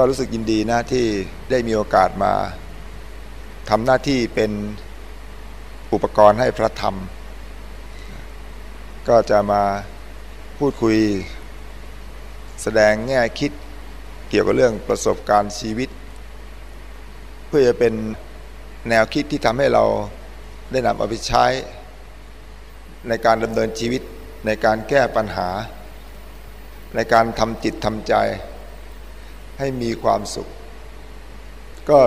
ก็รู้สึกยินดีนะที่ได้มีโอกาสมาทำหน้าที่เป็นอุปกรณ์ให้พระธรรม ก็จะมาพูดคุยแสดงแง่คิดเกี่ยวกับเรื่องประสบการณ์ชีวิต เพื่อจะเป็นแนวคิดที่ทำให้เราได้นำเอาไปใช้ ในการดำเนินชีวิตในการแก้ปัญหา ในการทำจิตทำใจ ให้มีความสุข ก็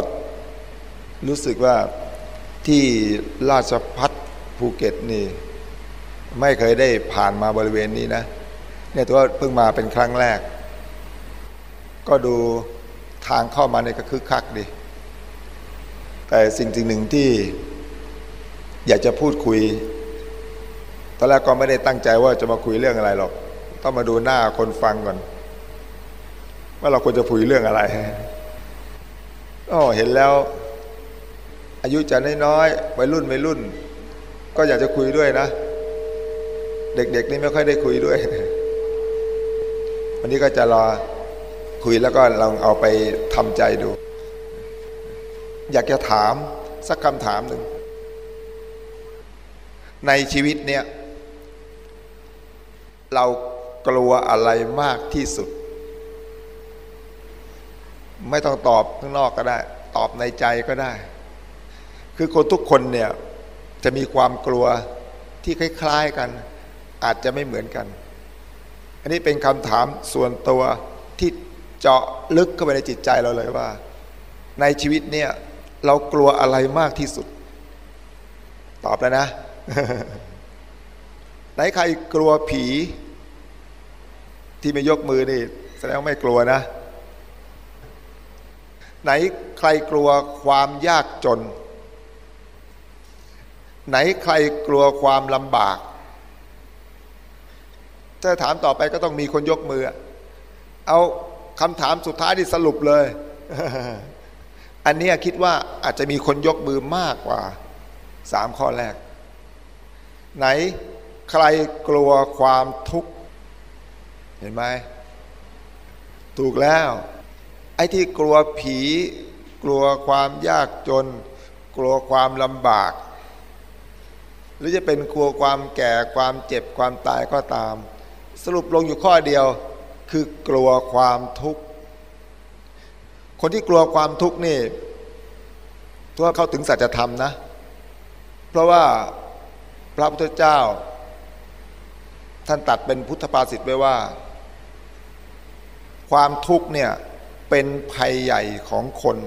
รู้สึกว่าที่ราชพัฒภูเก็ตนี่ ไม่เคยได้ผ่านมาบริเวณนี้นะ เนี่ยตัวเพิ่งมาเป็นครั้งแรก ก็ดูทางเข้ามาในก็คึกคักดี แต่สิ่งสิ่งหนึ่งที่อยากจะพูดคุย ตอนแรกก็ไม่ได้ตั้งใจว่าจะมาคุยเรื่องอะไรหรอก ต้องมาดูหน้าคนฟังก่อน ว่าเราควรจะคุยเรื่องอะไรอ๋อเห็นแล้ว อายุจะน้อยๆวัยรุ่นวัยรุ่น ก็อยากจะคุยด้วยนะ เด็ก ๆ นี่ไม่ค่อยได้คุยด้วย วันนี้ก็จะรอคุยแล้วก็ลองเอาไปทำใจดู อยากจะถามสักคำถามหนึ่ง ในชีวิตเนี่ย เรากลัวอะไรมากที่สุด ไม่ต้องตอบข้างนอกก็ได้ ตอบในใจก็ได้ คือคนทุกคนเนี่ยจะมีความกลัวที่คล้ายๆกัน อาจจะไม่เหมือนกัน อันนี้เป็นคำถามส่วนตัวที่เจาะลึกเข้าไปในจิตใจเราเลยว่า ในชีวิตเนี่ยเรากลัวอะไรมากที่สุด ตอบแล้วนะ ไหนใครกลัวผี ที่ไม่ยกมือนี่ แสดงว่าไม่กลัวนะ ไหนใครกลัวความยากจน ไหนใครกลัวความลำบาก ถ้าถามต่อไปก็ต้องมีคนยกมือ เอาคำถามสุดท้ายที่สรุปเลย อันนี้คิดว่าอาจจะมีคนยกมือมากกว่าสามข้อแรก ไหนใครกลัวความทุกข์ เห็นไหมถูกแล้ว อ้ที่กลัวผี กลัวความยากจน กลัวความลำบาก หรือจะเป็นกลัวความแก่ความเจ็บความตายก็ตาม สรุปลงอยู่ข้อเดียวคือกลัวความทุกข์คนที่กลัวความทุกข์นี่ตัวเข้าถึงสัจธรรมนะ เพราะว่าพระพุทธเจ้า ท่านตัดเป็นพุทธภาษิตไว้ว่า ความทุกข์เนี่ย เป็นภัยใหญ่ของคน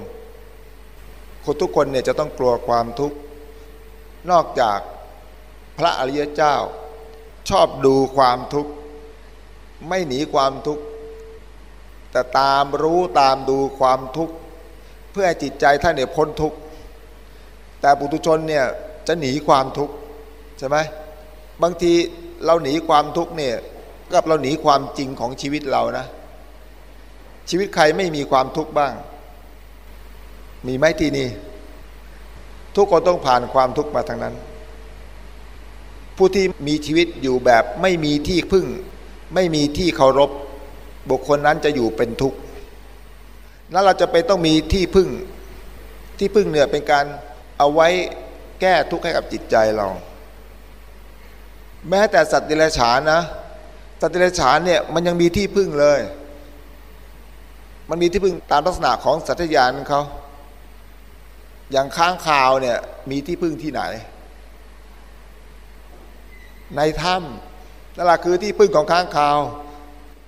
คนทุกคนเนี่ยจะต้องกลัวความทุกข์ นอกจากพระอริยเจ้า ชอบดูความทุกข์ ไม่หนีความทุกข์ แต่ตามรู้ตามดูความทุกข์ เพื่อให้จิตใจท่านเนี่ยพ้นทุกข์ แต่ปุถุชนเนี่ยจะหนีความทุกข์ใช่ไหมบางทีเราหนีความทุกข์เนี่ยกับเราหนีความจริงของชีวิตเรานะ ชีวิตใครไม่มีความทุกข์บ้าง มีไหมที่นี่ ทุกคนต้องผ่านความทุกข์มาทั้งนั้น ผู้ที่มีชีวิตอยู่แบบไม่มีที่พึ่ง ไม่มีที่เคารพ บุคคลนั้นจะอยู่เป็นทุกข์นั้นเราจะไปต้องมีที่พึ่ง ที่พึ่งเนี่ยเป็นการเอาไว้แก้ทุกข์ให้กับจิตใจเรา แม้แต่สัตว์เดรัจฉานนะ สัตว์เดรัจฉานเนี่ยมันยังมีที่พึ่งเลย มันมีที่พึ่งตามลักษณะของสัตยานเขาอย่างค้างคาวเนี่ยมีที่พึ่งที่ไหน ในถ้ำนั่นแหละคือที่พึ่งของค้างคาว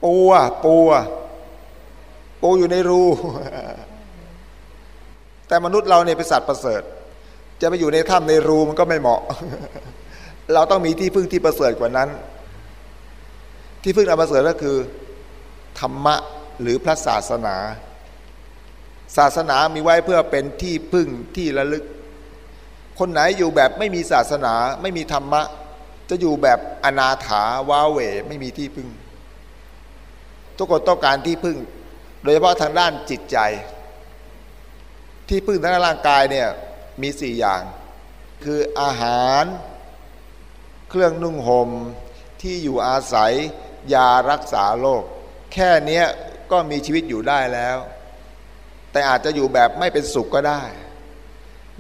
ปูอะปูอะปูอยู่ในรู แต่มนุษย์เราเนี่ยเป็นสัตว์ประเสริฐ จะไปอยู่ในถ้ำในรูมันก็ไม่เหมาะ เราต้องมีที่พึ่งที่ประเสริฐกว่านั้น ที่พึ่งอันประเสริฐก็คือ ธรรมะ หรือพระศาสนา ศาสนามีไว้เพื่อเป็นที่พึ่งที่ระลึก คนไหนอยู่แบบไม่มีศาสนาไม่มีธรรมะ จะอยู่แบบอนาถาว้าเหวไม่มีที่พึ่ง ทุกคนต้องการที่พึ่ง โดยเฉพาะทางด้านจิตใจ ที่พึ่งทางด้านร่างกายเนี่ยมีสี่อย่าง คืออาหาร เครื่องนุ่งหม่มที่อยู่อาศัยยารักษาโรคแค่นี้ ก็มีชีวิตอยู่ได้แล้ว แต่อาจจะอยู่แบบไม่เป็นสุขก็ได้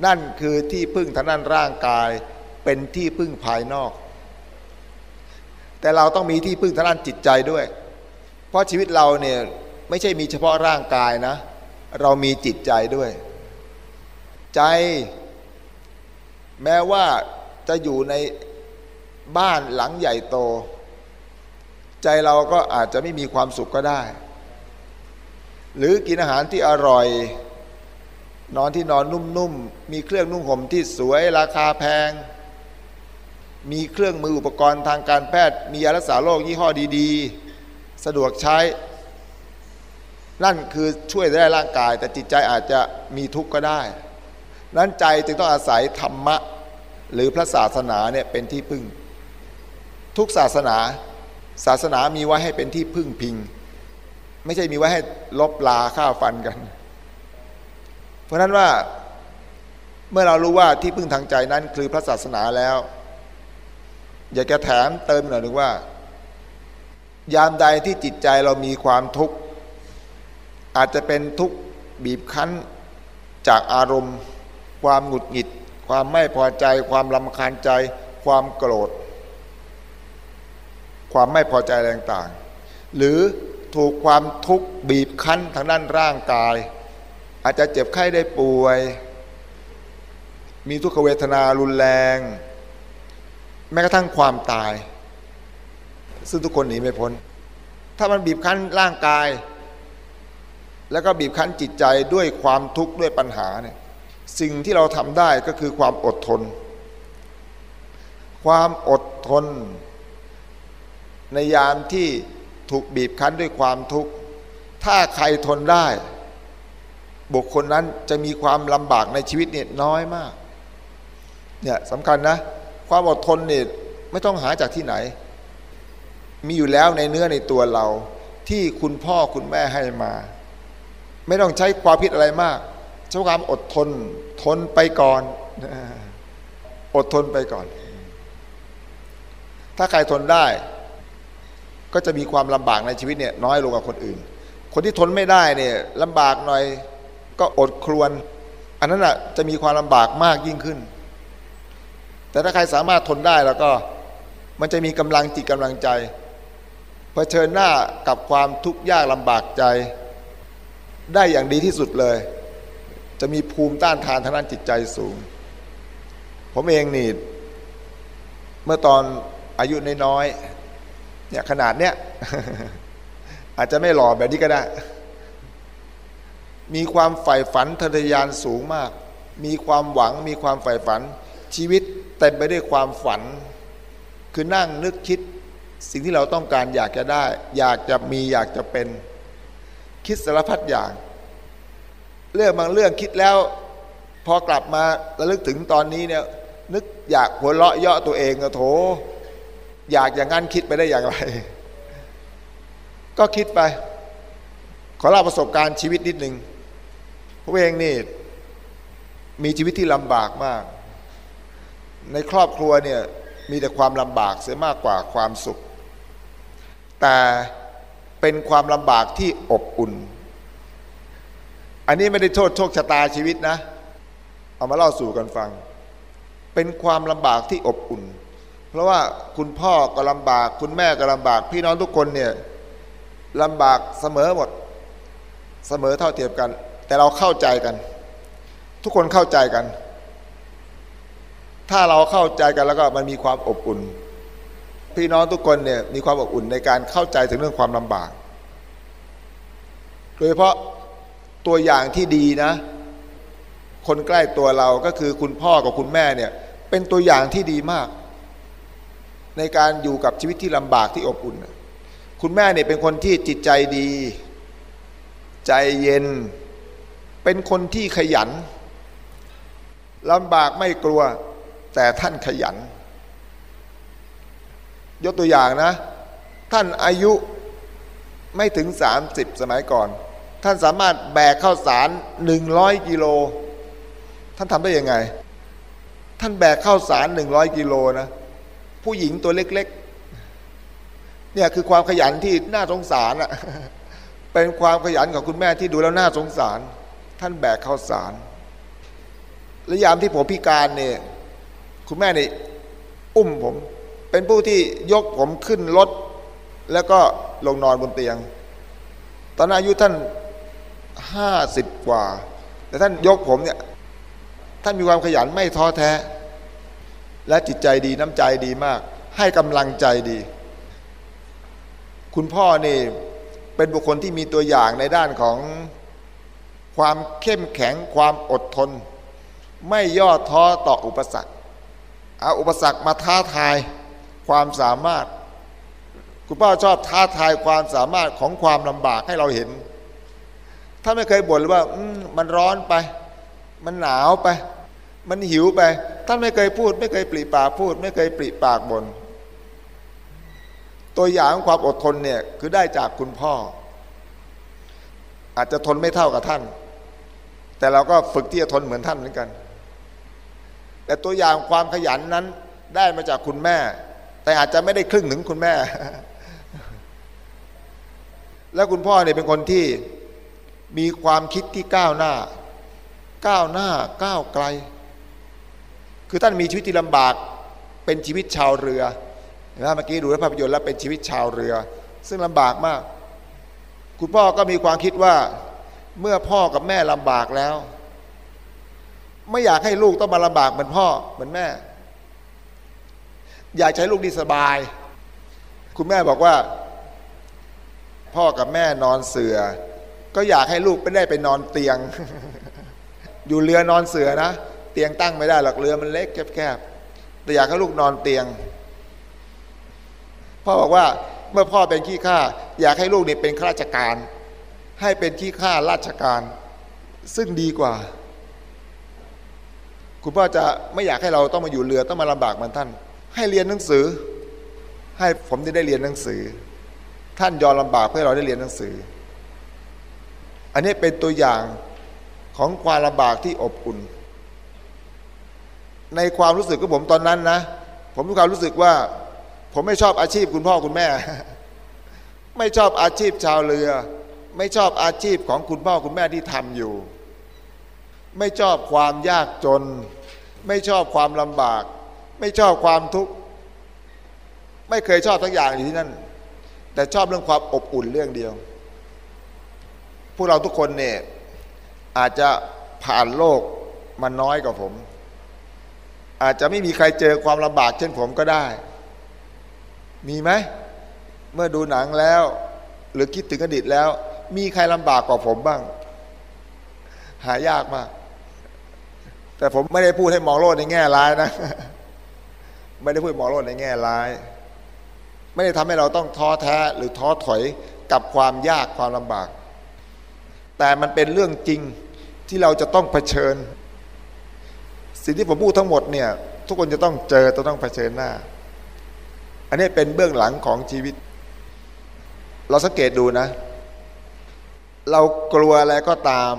นั่นคือที่พึ่งทางด้านร่างกายเป็นที่พึ่งภายนอก แต่เราต้องมีที่พึ่งทางด้านจิตใจด้วย เพราะชีวิตเราเนี่ยไม่ใช่มีเฉพาะร่างกายนะ เรามีจิตใจด้วย ใจ แม้ว่าจะอยู่ในบ้านหลังใหญ่โต ใจเราก็อาจจะไม่มีความสุขก็ได้ หรือกินอาหารที่อร่อย นอนที่นอนนุ่มๆ มีเครื่องนุ่งห่มที่สวยราคาแพง มีเครื่องมืออุปกรณ์ทางการแพทย์ มียารักษาโรคยี่ห้อดีๆ สะดวกใช้ นั่นคือช่วยได้ร่างกาย แต่จิตใจอาจจะมีทุกข์ก็ได้ นั้นใจจึงต้องอาศัยธรรมะ หรือพระศาสนาเนี่ยเป็นที่พึ่ง ทุกศาสนา ศาสนามีไว้ให้เป็นที่พึ่งพิง ไม่ใช่มีไว้ให้ลบลาฆ่าฟันกัน เพราะนั้นว่าเมื่อเรารู้ว่าที่พึ่งทางใจนั้นคือพระศาสนาแล้ว อยากจะแถมเติมหน่อยหนึ่งว่า ยามใดที่จิตใจเรามีความทุกข์ อาจจะเป็นทุกข์บีบคั้นจากอารมณ์ ความหงุดหงิด ความไม่พอใจ ความลำคาญใจ ความโกรธ ความไม่พอใจแรต่างๆ หรือ ถูกความทุกข์บีบคั้นทางด้านร่างกาย อาจจะเจ็บไข้ได้ป่วย มีทุกขเวทนารุนแรง แม้กระทั่งความตาย ซึ่งทุกคนหนีไม่พ้น ถ้ามันบีบคั้นร่างกาย แล้วก็บีบคั้นจิตใจด้วยความทุกข์ด้วยปัญหาเนี่ยสิ่งที่เราทำได้ก็คือความอดทน ความอดทน ในยามที่ ถูกบีบคั้นด้วยความทุกข์ ถ้าใครทนได้ บุคคลนั้นจะมีความลำบากในชีวิตเนี่ยน้อยมาก เนี่ยสำคัญนะ ความอดทนเนี่ยไม่ต้องหาจากที่ไหน มีอยู่แล้วในเนื้อในตัวเรา ที่คุณพ่อคุณแม่ให้มา ไม่ต้องใช้ความคิดอะไรมากใช้ความอดทน ทนไปก่อน อดทนไปก่อน ถ้าใครทนได้ ก็จะมีความลำบากในชีวิตเนี่ยน้อยลงกว่าคนอื่น คนที่ทนไม่ได้เนี่ยลำบากหน่อยก็อดครวน อันนั้นอะจะมีความลำบากมากยิ่งขึ้น แต่ถ้าใครสามารถทนได้แล้วก็มันจะมีกำลังจิตกำลังใจเผชิญหน้ากับความทุกข์ยากลำบากใจ ได้อย่างดีที่สุดเลย จะมีภูมิต้านทานทางด้านจิตใจสูง ผมเองนี่เมื่อตอนอายุน้อยๆ เนี่ยขนาดเนี้ยอาจจะไม่หล่อแบบนี้ก็ได้ มีความใฝ่ฝันทะยานสูงมาก มีความหวังมีความใฝ่ฝัน ชีวิตเต็มไปด้วยความฝัน คือนั่งนึกคิดสิ่งที่เราต้องการอยากจะได้ อยากจะมีอยากจะเป็น คิดสารพัดอย่าง เรื่องบางเรื่องคิดแล้ว พอกลับมาระลึกถึงตอนนี้เนี่ย นึกอยากหัวเราะเยาะตัวเองอะโถ อยากอย่างนั้นคิดไปได้อย่างไร ก็คิดไป ขอเล่าประสบการณ์ชีวิตนิดหนึ่งผมเองนี่มีชีวิตที่ลำบากมาก ในครอบครัวเนี่ยมีแต่ความลำบากเสียมากกว่าความสุข แต่เป็นความลำบากที่อบอุ่น อันนี้ไม่ได้โทษโชคชะตาชีวิตนะ เอามาเล่าสู่กันฟัง เป็นความลำบากที่อบอุ่น ราะว่าคุณพ่อก็ลำบาก คุณแม่ก็ลำบาก พี่น้องทุกคนเนี่ยลำบากเสมอหมด เสมอเท่าเทียมกัน แต่เราเข้าใจกัน ทุกคนเข้าใจกัน ถ้าเราเข้าใจกันแล้วก็มันมีความอบอุ่น พี่น้องทุกคนเนี่ยมีความอบอุ่นในการเข้าใจถึงเรื่องความลำบาก โดยเฉพาะตัวอย่างที่ดีนะ คนใกล้ตัวเราก็คือคุณพ่อกับคุณแม่เนี่ยเป็นตัวอย่างที่ดีมาก ในการอยู่กับชีวิตที่ลำบากที่อบอุ่น คุณแม่เนี่ยเป็นคนที่จิตใจดี ใจเย็น เป็นคนที่ขยันลำบากไม่กลัว แต่ท่านขยัน ยกตัวอย่างนะ ท่านอายุไม่ถึงสามสิบสมัยก่อน ท่านสามารถแบกข้าวสารหนึ่งร้อยกิโล ท่านทำได้ยังไง ท่านแบกข้าวสารหนึ่งร้อยกิโลนะ ผู้หญิงตัวเล็ก ๆ เนี่ยคือความขยันที่น่าสงสารอะ่ะเป็นความขยันของคุณแม่ที่ดูแล้วน่าสงสาร ท่านแบกข้าวสารและยามที่ผมพิการเนี่ยคุณแม่เนี่อุ้มผม เป็นผู้ที่ยกผมขึ้นรถ แล้วก็ลงนอนบนเตียง ตอนอายุท่านห้าสิบกว่า แต่ท่านยกผมเนี่ย ท่านมีความขยันไม่ท้อแท้ และจิตใจดีน้ำใจดีมาก ให้กำลังใจดี คุณพ่อนี่เป็นบุคคลที่มีตัวอย่างในด้านของความเข้มแข็งความอดทน ไม่ย่อท้อต่ออุปสรรคเอาอุปสรรคมาท้าทายความสามารถ คุณพ่อชอบท้าทายความสามารถของความลำบากให้เราเห็น ถ้าไม่เคยบ่นเลยว่ามมันร้อนไป มันหนาวไป มันหิวไป ท่านไม่เคยพูด ไม่เคยปริปากพูด ไม่เคยปริปากบน ตัวอย่างของความอดทนเนี่ยคือได้จากคุณพ่อ อาจจะทนไม่เท่ากับท่าน แต่เราก็ฝึกที่จะทนเหมือนท่านเหมือนกัน แต่ตัวอย่างความขยันนั้นได้มาจากคุณแม่ แต่อาจจะไม่ได้ครึ่งถึงคุณแม่ แล้วคุณพ่อเนี่ยเป็นคนที่มีความคิดที่ก้าวหน้า ก้าวหน้าก้าวไกล คือท่านมีชีวิตที่ลำบากเป็นชีวิตชาวเรือนะเมื่อกี้ดูภาพยนตร์แล้วเป็นชีวิตชาวเรือ ซึ่งลำบากมาก คุณพ่อก็มีความคิดว่าเมื่อพ่อกับแม่ลำบากแล้ว ไม่อยากให้ลูกต้องมาลำบากเหมือนพ่อเหมือนแม่ อยากใช้ลูกดีสบาย คุณแม่บอกว่า พ่อกับแม่นอนเสือ ก็อยากให้ลูกไม่ได้ไปนอนเตียง อยู่เรือนอนเสือนะ เตียงตั้งไม่ได้หรอกเรือมันเล็กแคบๆแต่อยากให้ลูกนอนเตียง พ่อบอกว่าเมื่อพ่อเป็นขี้ข้าอยากให้ลูกนี่เป็นข้าราชการ ให้เป็นขี้ข้าราชการ ซึ่งดีกว่า คุณพ่อจะไม่อยากให้เราต้องมาอยู่เรือต้องมาลำบากเหมือนท่าน ให้เรียนหนังสือ ให้ผมได้เรียนหนังสือ ท่านยอมลำบากเพื่อเราได้เรียนหนังสือ อันนี้เป็นตัวอย่างของความลำบากที่อบอุ่น ในความรู้สึกของผมตอนนั้นนะ ผมมีความรู้สึกว่า ผมไม่ชอบอาชีพคุณพ่อคุณแม่ ไม่ชอบอาชีพชาวเรือ ไม่ชอบอาชีพของคุณพ่อคุณแม่ที่ทำอยู่ ไม่ชอบความยากจน ไม่ชอบความลำบาก ไม่ชอบความทุกข์ไม่เคยชอบทั้งอย่างอยู่ที่นั่น แต่ชอบเรื่องความอบอุ่นเรื่องเดียว พวกเราทุกคนเนี่ยอาจจะผ่านโลกมาน้อยกว่าผม อาจจะไม่มีใครเจอความลำบากเช่นผมก็ได้ มีไหม เมื่อดูหนังแล้ว หรือคิดถึงอดีตแล้ว มีใครลำบากกว่าผมบ้าง หายากมาก แต่ผมไม่ได้พูดให้มองโลกในแง่ร้ายนะ ไม่ได้พูดมองโลกในแง่ร้าย ไม่ได้ทำให้เราต้องท้อแท้หรือท้อถอยกับความยากความลำบาก แต่มันเป็นเรื่องจริงที่เราจะต้องเผชิญ สิ่งที่ผมพูดทั้งหมดเนี่ยทุกคนจะต้องเจอจะต้องเผชิญหน้า อันนี้เป็นเบื้องหลังของชีวิต เราสังเกตดูนะ เรากลัวอะไรก็ตาม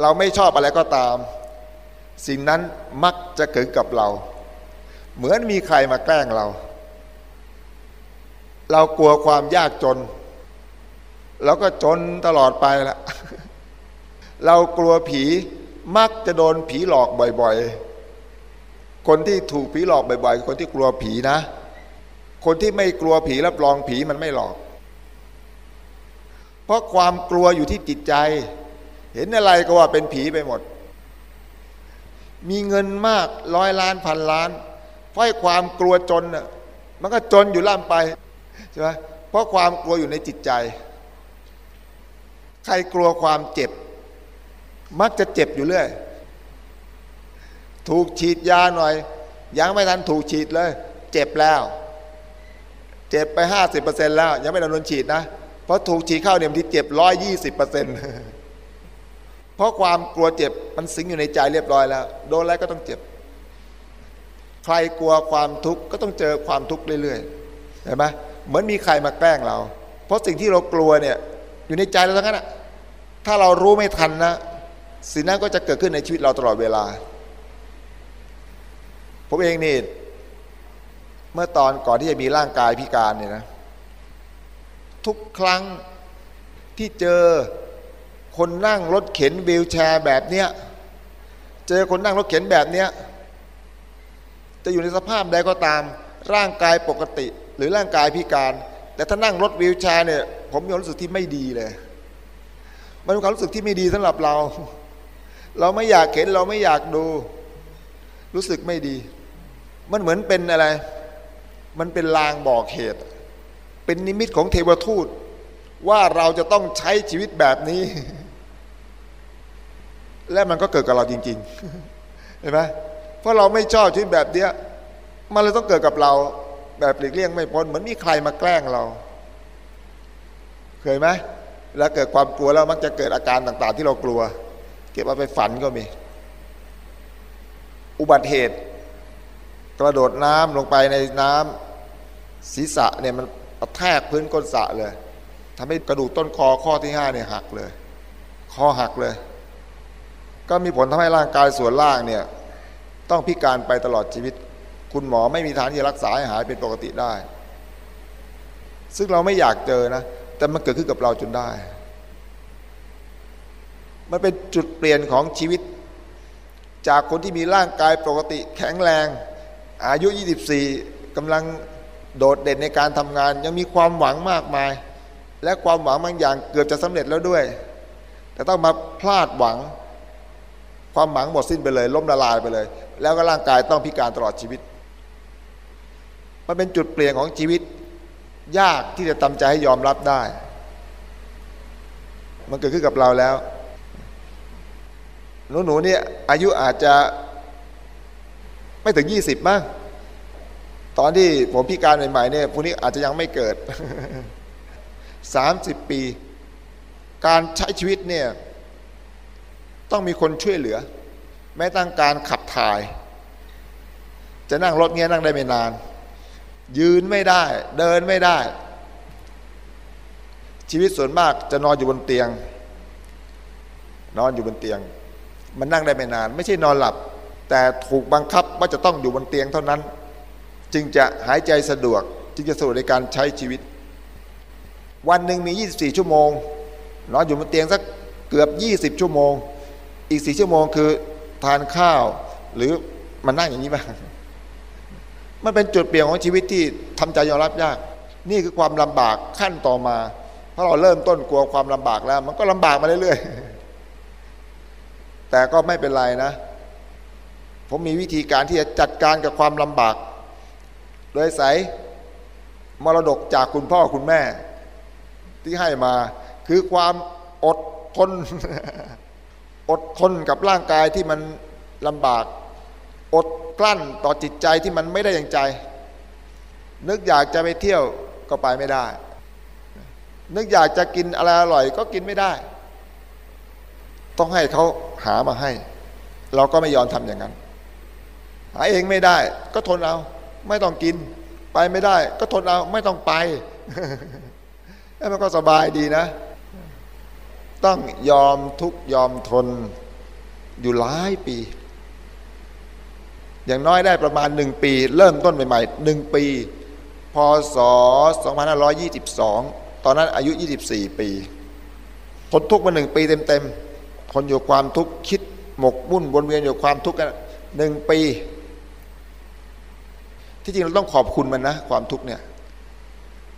เราไม่ชอบอะไรก็ตาม สิ่งนั้นมักจะเกิดกับเรา เหมือนมีใครมาแกล้งเรา เรากลัวความยากจนเราก็จนตลอดไปละเรากลัวผีมักจะโดนผีหลอกบ่อยๆ คนที่ถูกผีหลอกบ่อยๆคนที่กลัวผีนะ คนที่ไม่กลัวผีรับรองผีมันไม่หลอก เพราะความกลัวอยู่ที่จิตใจ เห็นอะไรก็ว่าเป็นผีไปหมด มีเงินมากร้อยล้านพันล้านเพราะความกลัวจนน่ะมันก็จนอยู่ล่ำไปใช่ไหมเพราะความกลัวอยู่ในจิตใจ ใครกลัวความเจ็บ มักจะเจ็บอยู่เรื่อย ถูกฉีดยาหน่อย ยังไม่ทันถูกฉีดเลย เจ็บแล้ว เจ็บไปห้าสิบเปอร์เซ็นแล้ว ยังไม่ทันโดนฉีดนะ เพราะถูกฉีดเข้าเนี่ยที่เจ็บร้อยยี่สิบเปอร์เซ็นต์เพราะความกลัวเจ็บมันสิงอยู่ในใจเรียบร้อยแล้ว โดนอะไรก็ต้องเจ็บ ใครกลัวความทุกข์ก็ต้องเจอความทุกข์เรื่อยๆเห็นไหมเหมือนมีใครมาแกล้งเรา เพราะสิ่งที่เรากลัวเนี่ยอยู่ในใจเราทั้งนั้นถ้าเรารู้ไม่ทันนะสิ่งนั้นก็จะเกิดขึ้นในชีวิตเราตลอดเวลา ผมเองนี่ เมื่อตอนก่อนที่จะมีร่างกายพิการเนี่ยนะ ทุกครั้งที่เจอคนนั่งรถเข็นวีลแชร์แบบเนี้ย เจอคนนั่งรถเข็นแบบเนี้ย จะอยู่ในสภาพใดก็ตาม ร่างกายปกติ หรือร่างกายพิการ แต่ถ้านั่งรถวีลแชร์เนี่ย ผมมีความรู้สึกที่ไม่ดีเลย มันเป็นความรู้สึกที่ไม่ดีสำหรับเรา เราไม่อยากเห็นเราไม่อยากดู รู้สึกไม่ดี มันเหมือนเป็นอะไร มันเป็นลางบอกเหตุ เป็นนิมิตของเทวทูต ว่าเราจะต้องใช้ชีวิตแบบนี้ และมันก็เกิดกับเราจริง ๆ เห็นไหมเพราะเราไม่ชอบชีวิตแบบเนี้ยมันเลยต้องเกิดกับเราแบบหลีกเลี่ยงไม่พ้นเหมือนมีใครมาแกล้งเรา เคยไหมแล้วเกิดความกลัวแล้วมักจะเกิดอาการต่าง ๆ ที่เรากลัว เก็บเอาไปฝันก็มี อุบัติเหตุ กระโดดน้ำลงไปในน้ำศีรษะเนี่ยมันกระแทกพื้นก้นสระเลยทำให้กระดูกต้นคอข้อที่ห้าเนี่ยหักเลย คอหักเลย ก็มีผลทำให้ร่างกายส่วนล่างเนี่ยต้องพิการไปตลอดชีวิต คุณหมอไม่มีทางที่จะรักษาให้หายเป็นปกติได้ ซึ่งเราไม่อยากเจอนะ แต่มันเกิดขึ้นกับเราจนได้ มันเป็นจุดเปลี่ยนของชีวิต จากคนที่มีร่างกายปกติแข็งแรง อายุ 24กำลังโดดเด่นในการทำงาน ยังมีความหวังมากมาย และความหวังบางอย่างเกือบจะสำเร็จแล้วด้วย แต่ต้องมาพลาดหวัง ความหวังหมดสิ้นไปเลย ล้มละลายไปเลย แล้วก็ร่างกายต้องพิการตลอดชีวิต มันเป็นจุดเปลี่ยนของชีวิต ยากที่จะทำใจให้ยอมรับได้ มันเกิดขึ้นกับเราแล้ว หนูหนูเนี่ยอายุอาจจะไม่ถึงยี่สิบมั้งตอนที่ผมพิการใหม่ๆเนี่ยพวกนี้อาจจะยังไม่เกิดสามสิบปี การใช้ชีวิตเนี่ยต้องมีคนช่วยเหลือ แม้ตั้งการขับถ่าย จะนั่งรถเงี้ยนั่งได้ไม่นาน ยืนไม่ได้ เดินไม่ได้ ชีวิตส่วนมากจะนอนอยู่บนเตียง นอนอยู่บนเตียง มันนั่งได้ไม่นาน ไม่ใช่นอนหลับ แต่ถูกบังคับว่าจะต้องอยู่บนเตียงเท่านั้น จึงจะหายใจสะดวก จึงจะสะดวกในการใช้ชีวิต วันหนึ่งมี 24 ชั่วโมงนอนอยู่บนเตียงสักเกือบ 20 ชั่วโมง อีก4ชั่วโมงคือทานข้าว หรือมันนั่งอย่างนี้บ้างมันเป็นจุดเปลี่ยนของชีวิตที่ทำใจยอมรับยาก นี่คือความลำบากขั้นต่อมาเพราะเราเริ่มต้นกลัวความลำบากแล้ว มันก็ลำบากมาเรื่อยๆ แต่ก็ไม่เป็นไรนะ ผมมีวิธีการที่จะจัดการกับความลำบาก โดยใส่มรดกจากคุณพ่อคุณแม่ที่ให้มา คือความอดทน อดทนกับร่างกายที่มันลำบาก อดกลั้นต่อจิตใจที่มันไม่ได้อย่างใจ นึกอยากจะไปเที่ยวก็ไปไม่ได้ นึกอยากจะกินอะไรอร่อยก็กินไม่ได้ ต้องให้เขาหามาให้ เราก็ไม่ยอมทำอย่างนั้น หาเองไม่ได้ ก็ทนเอาไม่ต้องกิน ไปไม่ได้ ก็ทนเอาไม่ต้องไปแล้วมันก็สบายดีนะ ต้องยอมทุกยอมทนอยู่หลายปี อย่างน้อยได้ประมาณหนึ่งปี เริ่มต้นใหม่ๆหนึ่งปีพศ 2522 ตอนนั้นอายุ 24 ปีทนทุกข์มาหนึ่งปีเต็มๆ ทนอยู่ความทุกข์คิดหมกมุ่นวนเวียนอยู่ความทุกข์กันหนึ่งปี ที่จริงเราต้องขอบคุณมันนะ ความทุกข์เนี่ย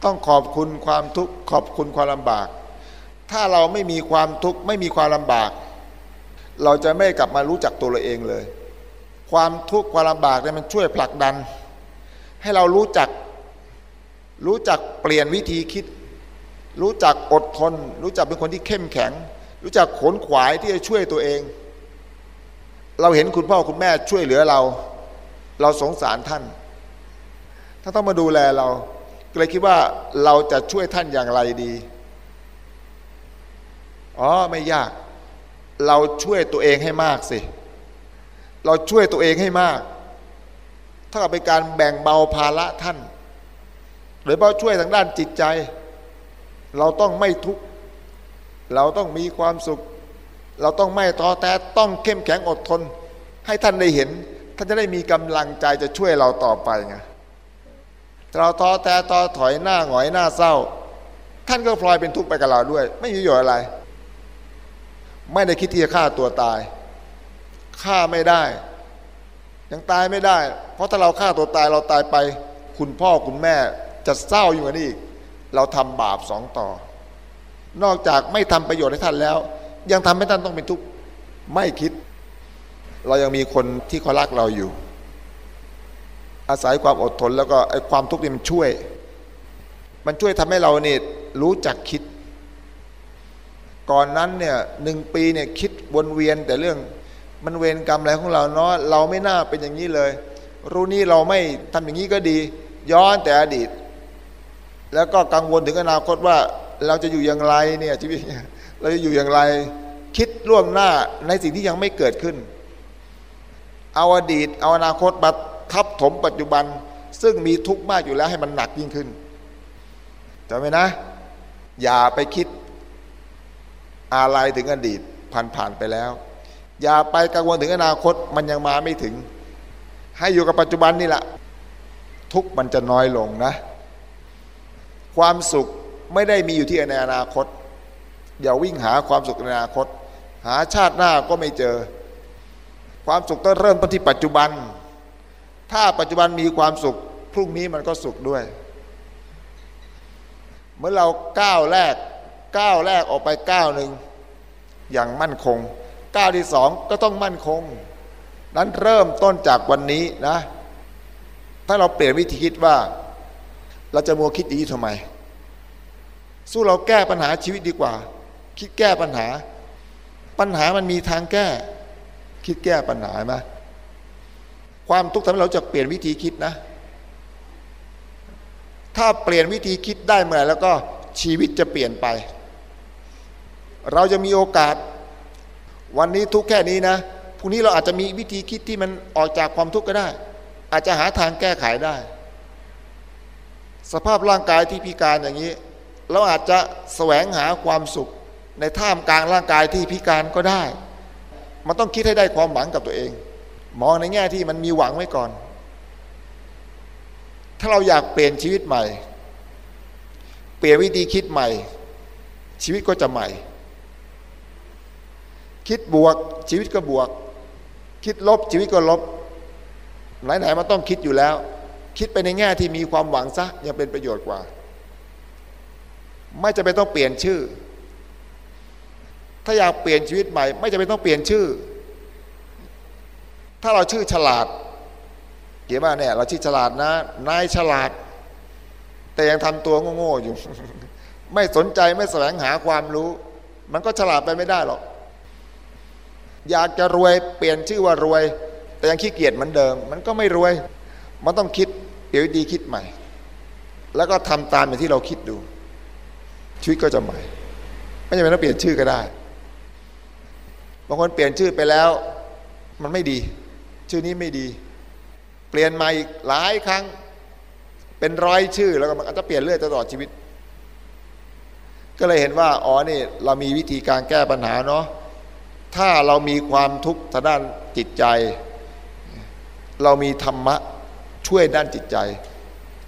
ต้องขอบคุณความทุกข์ขอบคุณความลำบาก ถ้าเราไม่มีความทุกข์ไม่มีความลำบาก เราจะไม่กลับมารู้จักตัวเราเองเลย ความทุกข์ความลำบากเนี่ยมันช่วยผลักดัน ให้เรารู้จักรู้จักเปลี่ยนวิธีคิด รู้จักอดทน รู้จักเป็นคนที่เข้มแข็ง รู้จักขนขวายที่จะช่วยตัวเอง เราเห็นคุณพ่อคุณแม่ช่วยเหลือเรา เราสงสารท่านถ้าต้องมาดูแลเราก็เลยคิดว่าเราจะช่วยท่านอย่างไรดีอ๋อไม่ยาก เราช่วยตัวเองให้มากสิ เราช่วยตัวเองให้มากถ้ากับเป็นการแบ่งเบาภาระท่าน หรือเบาช่วยทางด้านจิตใจ เราต้องไม่ทุกข์ เราต้องมีความสุข เราต้องไม่ท้อแท้ต้องเข้มแข็งอดทน ให้ท่านได้เห็น ท่านจะได้มีกำลังใจจะช่วยเราต่อไปไงเราท้อแท้ท้อถอยหน้าหงอยหน้าเศร้า ท่านก็พลอยเป็นทุกข์ไปกับเราด้วย ไม่มีประโยชน์อะไร ไม่ได้คิดที่จะฆ่าตัวตายฆ่าไม่ได้ ยังตายไม่ได้ เพราะถ้าเราฆ่าตัวตายเราตายไป คุณพ่อคุณแม่จะเศร้าอยู่กว่านี้อีก เราทำบาปสองต่อ นอกจากไม่ทำประโยชน์ให้ท่านแล้ว ยังทำให้ท่านต้องเป็นทุกข์ไม่คิด เรายังมีคนที่เขารักเราอยู่ อาศัยความอดทนแล้วก็ไอ้ความทุกข์นี่มันช่วย มันช่วยทำให้เราเนี่ยรู้จักคิด ก่อนนั้นเนี่ยหนึ่งปีเนี่ยคิดวนเวียนแต่เรื่องมันเวรกรรมอะไรของเราเนาะเราไม่น่าเป็นอย่างนี้เลย รู้นี่เราไม่ทำอย่างนี้ก็ดี ย้อนแต่อดีต แล้วก็กังวลถึงอนาคตว่า เราจะอยู่อย่างไรเนี่ยชีวิตเราจะอยู่อย่างไร คิดล่วงหน้าในสิ่งที่ยังไม่เกิดขึ้น เอาอดีต เอาอนาคตมาทับถมปัจจุบัน ซึ่งมีทุกข์มากอยู่แล้วให้มันหนักยิ่งขึ้นจำไว้นะ อย่าไปคิดอะไรถึงอดีตผ่านผ่านไปแล้ว อย่าไปกังวลถึงอนาคตมันยังมาไม่ถึง ให้อยู่กับปัจจุบันนี่แหละทุกมันจะน้อยลงนะ ความสุข ไม่ได้มีอยู่ที่ในอนาคต อย่าวิ่งหาความสุขในอนาคต หาชาติหน้าก็ไม่เจอ ความสุขต้องเริ่มต้นที่ปัจจุบัน ถ้าปัจจุบันมีความสุข พรุ่งนี้มันก็สุขด้วย เมื่อเราก้าวแรกก้าวแรกออกไปก้าวหนึ่งอย่างมั่นคงก้าวที่สองก็ต้องมั่นคง นั้นเริ่มต้นจากวันนี้นะ ถ้าเราเปลี่ยนวิธีคิดว่า เราจะมัวคิดอย่างนี้ทำไม สู้เราแก้ปัญหาชีวิตดีกว่า คิดแก้ปัญหา ปัญหามันมีทางแก้ คิดแก้ปัญหาไหมความทุกข์ทำให้เราจะเปลี่ยนวิธีคิดนะ ถ้าเปลี่ยนวิธีคิดได้เมื่อไหร่แล้วก็ชีวิตจะเปลี่ยนไป เราจะมีโอกาส วันนี้ทุกแค่นี้นะพรุ่งนี้เราอาจจะมีวิธีคิดที่มันออกจากความทุกข์ก็ได้ อาจจะหาทางแก้ไขได้ สภาพร่างกายที่พิการอย่างนี้ เราอาจจะแสวงหาความสุขในท่ามกลางร่างกายที่พิการก็ได้ มันต้องคิดให้ได้ความหวังกับตัวเอง มองในแง่ที่มันมีหวังไว้ก่อน ถ้าเราอยากเปลี่ยนชีวิตใหม่ เปลี่ยนวิธีคิดใหม่ ชีวิตก็จะใหม่ คิดบวกชีวิตก็บวก คิดลบชีวิตก็ลบ ไหนๆมันต้องคิดอยู่แล้ว คิดไปในแง่ที่มีความหวังซะยังเป็นประโยชน์กว่า ไม่จะเป็นต้องเปลี่ยนชื่อ ถ้าอยากเปลี่ยนชีวิตใหม่ ไม่จะเป็นต้องเปลี่ยนชื่อ ถ้าเราชื่อฉลาดเกี่ยวว่าเนี่ยเราชื่อฉลาดนะ นายฉลาด แต่ยังทำตัวโง่ๆอยู่ ไม่สนใจไม่แสวงหาความรู้ มันก็ฉลาดไปไม่ได้หรอก อยากจะรวยเปลี่ยนชื่อว่ารวย แต่ยังขี้เกียจเหมือนเดิม มันก็ไม่รวย มันต้องคิดเปลี่ยนวิธีคิดใหม่ แล้วก็ทำตามอย่างที่เราคิดดู ชีวิตก็จะใหม่ ไม่จำเป็นต้องเปลี่ยนชื่อก็ได้บางคนเปลี่ยนชื่อไปแล้ว มันไม่ดี ชื่อนี้ไม่ดี เปลี่ยนใหม่อีกหลายครั้ง เป็นร้อยชื่อแล้วก็มันอาจจะเปลี่ยนเรื่อยตลอดชีวิต ก็เลยเห็นว่าอ๋อนี่เรามีวิธีการแก้ปัญหาเนาะถ้าเรามีความทุกข์ทางด้านจิตใจ เรามีธรรมะช่วยด้านจิตใจ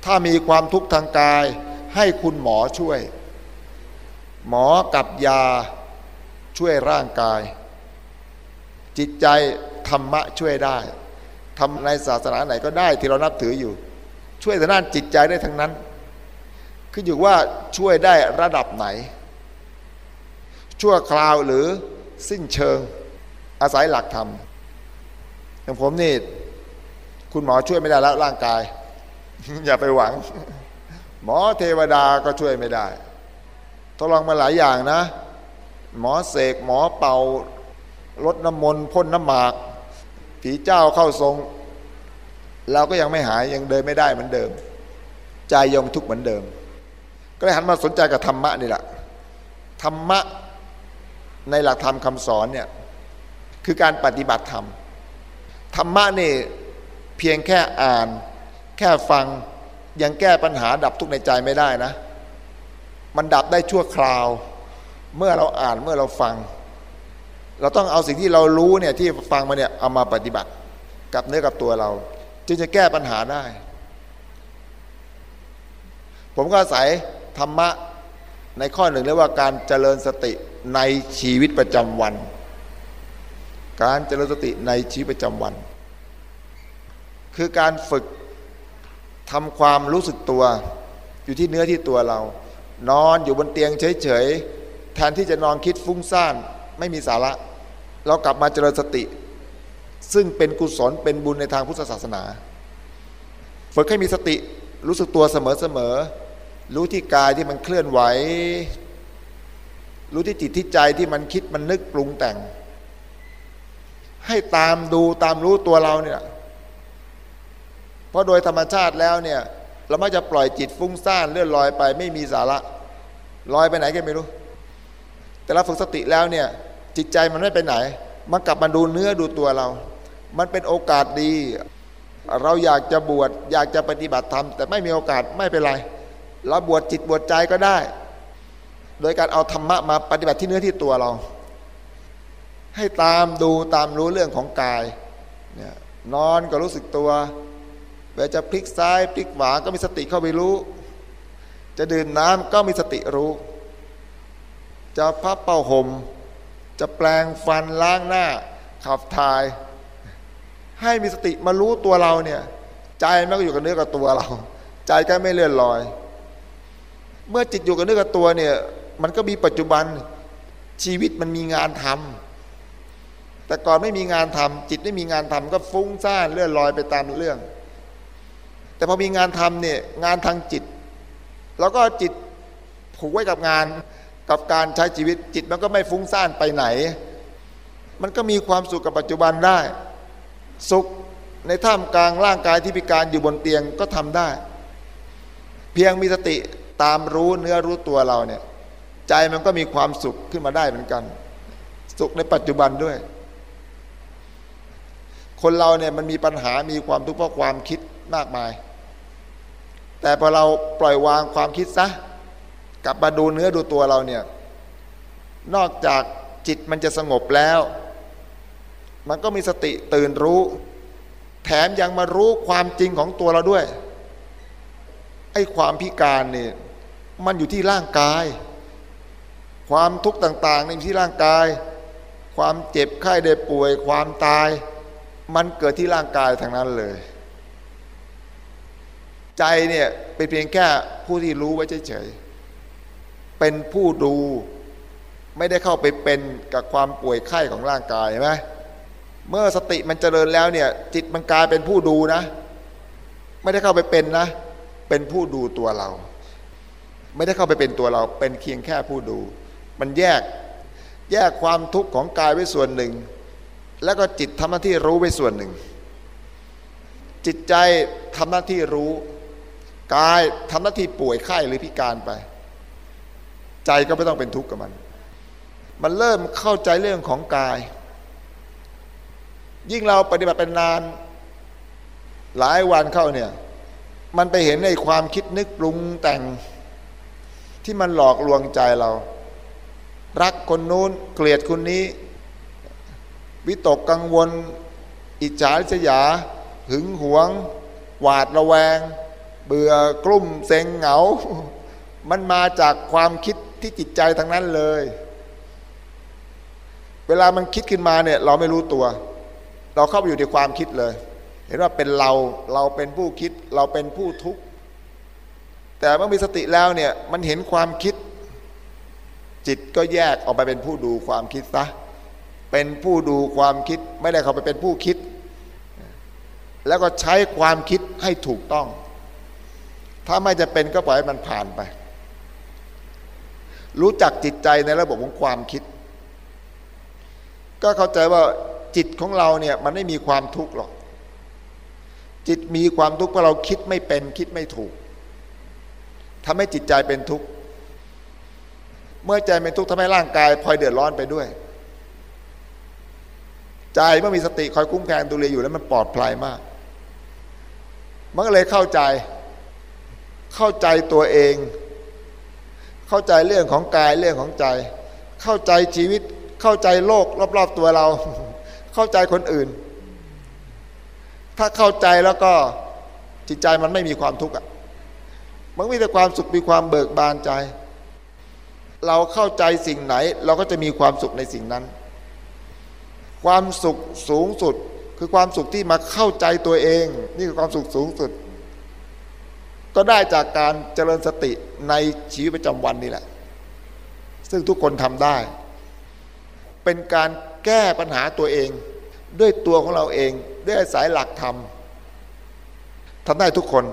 ถ้ามีความทุกข์ทางกาย ให้คุณหมอช่วย หมอกับยาช่วยร่างกาย จิตใจธรรมะช่วยได้ทำในศาสนาไหนก็ได้ที่เรานับถืออยู่ ช่วยทางด้านจิตใจได้ทั้งนั้น ขึ้นอยู่ว่าช่วยได้ระดับไหน ชั่วคราวหรือสิ้นเชิงอาศัยหลักธรรมอย่างผมนี่คุณหมอช่วยไม่ได้แล้วร่างกาย อย่าไปหวัง หมอเทวดาก็ช่วยไม่ได้ ทดลองมาหลายอย่างนะ หมอเสกหมอเป่าลดน้ำมนต์พ่นน้ำหมาก ผีเจ้าเข้าทรง เราก็ยังไม่หายยังเดินไม่ได้เหมือนเดิม ใจยังทุกข์เหมือนเดิม ก็เลยหันมาสนใจกับธรรมะนี่แหละธรรมะในหลักธรรมคำสอนเนี่ยคือการปฏิบัติธรรมธรรมะนี่เพียงแค่อ่าน แค่ฟังยังแก้ปัญหาดับทุกข์ในใจไม่ได้นะ มันดับได้ชั่วคราว เมื่อเราอ่านเมื่อเราฟัง เราต้องเอาสิ่งที่เรารู้เนี่ยที่ฟังมาเนี่ยเอามาปฏิบัติกับเนื้อกับตัวเรา จึงจะแก้ปัญหาได้ ผมก็อาศัยธรรมะในข้อหนึ่งเรียกว่าการเจริญสติในชีวิตประจำวัน การเจริญสติในชีวิตประจำวัน คือการฝึกทำความรู้สึกตัว อยู่ที่เนื้อที่ตัวเรา นอนอยู่บนเตียงเฉยๆ แทนที่จะนอนคิดฟุ้งซ่านไม่มีสาระ เรากลับมาเจริญสติ ซึ่งเป็นกุศลเป็นบุญในทางพุทธศาสนาฝึกให้มีสติรู้สึกตัวเสมอๆรู้ที่กายที่มันเคลื่อนไหว รู้ที่จิตที่ใจที่มันคิดมันนึกปรุงแต่ง ให้ตามดูตามรู้ตัวเราเนี่ยเพราะโดยธรรมชาติแล้วเนี่ย เราไม่จะปล่อยจิตฟุ้งซ่านเลื่อนลอยไป ไม่มีสาระลอยไปไหนก็ไม่รู้ แต่เราฝึกสติแล้วเนี่ยจิตใจมันไม่ไปไหน มันกลับมาดูเนื้อดูตัวเรา มันเป็นโอกาสดี เราอยากจะบวชอยากจะปฏิบัติธรรมแต่ไม่มีโอกาสไม่เป็นไรเราบวชจิตบวชใจก็ได้ โดยการเอาธรรมะมาปฏิบัติที่เนื้อที่ตัวเรา ให้ตามดูตามรู้เรื่องของกายเนี่ยนอนก็รู้สึกตัว วลาจะพลิกซ้ายพลิกขวาก็มีสติเข้าไปรู้ จะดื่มน้ำก็มีสติรู้ จะพับเป่าหม่มจะแปลงฟันล้างหน้า ขับถ่าย ให้มีสติมารู้ตัวเราเนี่ยใจมันก็อยู่กับเนื้อกับตัวเรา ใจก็ไม่เลื่อนลอย เมื่อจิตอยู่กับเนื้อกับตัวเนี่ยมันก็มีปัจจุบันชีวิตมันมีงานทำแต่ก่อนไม่มีงานทำจิตไม่มีงานทำก็ฟุ้งซ่านเลื่อนลอยไปตามเรื่อง แต่พอมีงานทำเนี่ยงานทางจิต แล้วก็จิตผูกไว้กับงานกับการใช้ชีวิตจิตมันก็ไม่ฟุ้งซ่านไปไหน มันก็มีความสุขกับปัจจุบันได้ สุขในท่ามกลางร่างกายที่พิการอยู่บนเตียงก็ทำได้ เพียงมีสติตามรู้เนื้อรู้ตัวเราเนี่ยใจมันก็มีความสุขขึ้นมาได้เหมือนกัน สุขในปัจจุบันด้วย คนเราเนี่ยมันมีปัญหามีความทุกข์เพราะความคิดมากมาย แต่พอเราปล่อยวางความคิดซะกลับมาดูเนื้อดูตัวเราเนี่ยนอกจากจิตมันจะสงบแล้ว มันก็มีสติตื่นรู้ แถมยังมารู้ความจริงของตัวเราด้วยไอ้ความพิการเนี่ยมันอยู่ที่ร่างกาย ความทุกข์ต่างๆในที่ร่างกาย ความเจ็บไข้ได้ป่วย ความตาย มันเกิดที่ร่างกายทางนั้นเลย ใจเนี่ยเป็นเพียงแค่ผู้ที่รู้ไว้เฉยๆเป็นผู้ดูไม่ได้เข้าไปเป็นกับความป่วยไข้ของร่างกายใช่ไหมเมื่อสติมันเจริญแล้วเนี่ย จิตมันกลายเป็นผู้ดูนะ ไม่ได้เข้าไปเป็นนะ เป็นผู้ดูตัวเรา ไม่ได้เข้าไปเป็นตัวเรา เป็นเพียงแค่ผู้ดู มันแยกแยกความทุกข์ของกายไว้ส่วนหนึ่ง แล้วก็จิตทำหน้าที่รู้ไว้ส่วนหนึ่ง จิตใจทำหน้าที่รู้ กายทำหน้าที่ป่วยไข้หรือพิการไป ใจก็ไม่ต้องเป็นทุกข์กับมัน มันเริ่มเข้าใจเรื่องของกาย ยิ่งเราปฏิบัติเป็นนาน หลายวันเข้าเนี่ย มันไปเห็นในความคิดนึกปรุงแต่ง ที่มันหลอกลวงใจเรา รักคนนู้นเกลียดคนนี้ วิตกกังวล อิจฉาริษยา หึงหวง หวาดระแวง เบื่อกลุ่มเซ็งเหงา มันมาจากความคิดที่จิตใจทั้งนั้นเลย เวลามันคิดขึ้นมาเนี่ยเราไม่รู้ตัว เราเข้าไปอยู่ในความคิดเลย เห็นว่าเป็นเราเราเป็นผู้คิดเราเป็นผู้ทุกข์แต่เมื่อมีสติแล้วเนี่ยมันเห็นความคิด จิตก็แยกออกไปเป็นผู้ดูความคิดซะเป็นผู้ดูความคิดไม่ได้เข้าไปเป็นผู้คิด แล้วก็ใช้ความคิดให้ถูกต้อง ถ้าไม่จะเป็นก็ปล่อยให้มันผ่านไป รู้จักจิตใจในระบบของความคิด ก็เข้าใจว่าจิตของเราเนี่ยมันไม่มีความทุกข์หรอก จิตมีความทุกข์เพราะเราคิดไม่เป็นคิดไม่ถูกทำให้จิตใจเป็นทุกข์ เมื่อใจเป็นทุกข์ทำให้ร่างกายพลอยเดือดร้อนไปด้วย ใจเมื่อมีสติคอยคุ้มแพงดูแลอยู่แล้วมันปลอดภัยมาก มันก็เลยเข้าใจ เข้าใจตัวเอง เข้าใจเรื่องของกายเรื่องของใจ เข้าใจชีวิต เข้าใจโลกรอบๆตัวเรา เข้าใจคนอื่น ถ้าเข้าใจแล้วก็จิตใจมันไม่มีความทุกข์อะมันมีแต่ความสุขมีความเบิกบานใจ เราเข้าใจสิ่งไหน เราก็จะมีความสุขในสิ่งนั้น ความสุขสูงสุดคือความสุขที่มาเข้าใจตัวเอง นี่คือความสุขสูงสุด ก็ได้จากการเจริญสติในชีวิตประจำวันนี่แหละ ซึ่งทุกคนทำได้ เป็นการแก้ปัญหาตัวเอง ด้วยตัวของเราเอง ด้วยอายหลักธรรมทำได้ทุกคน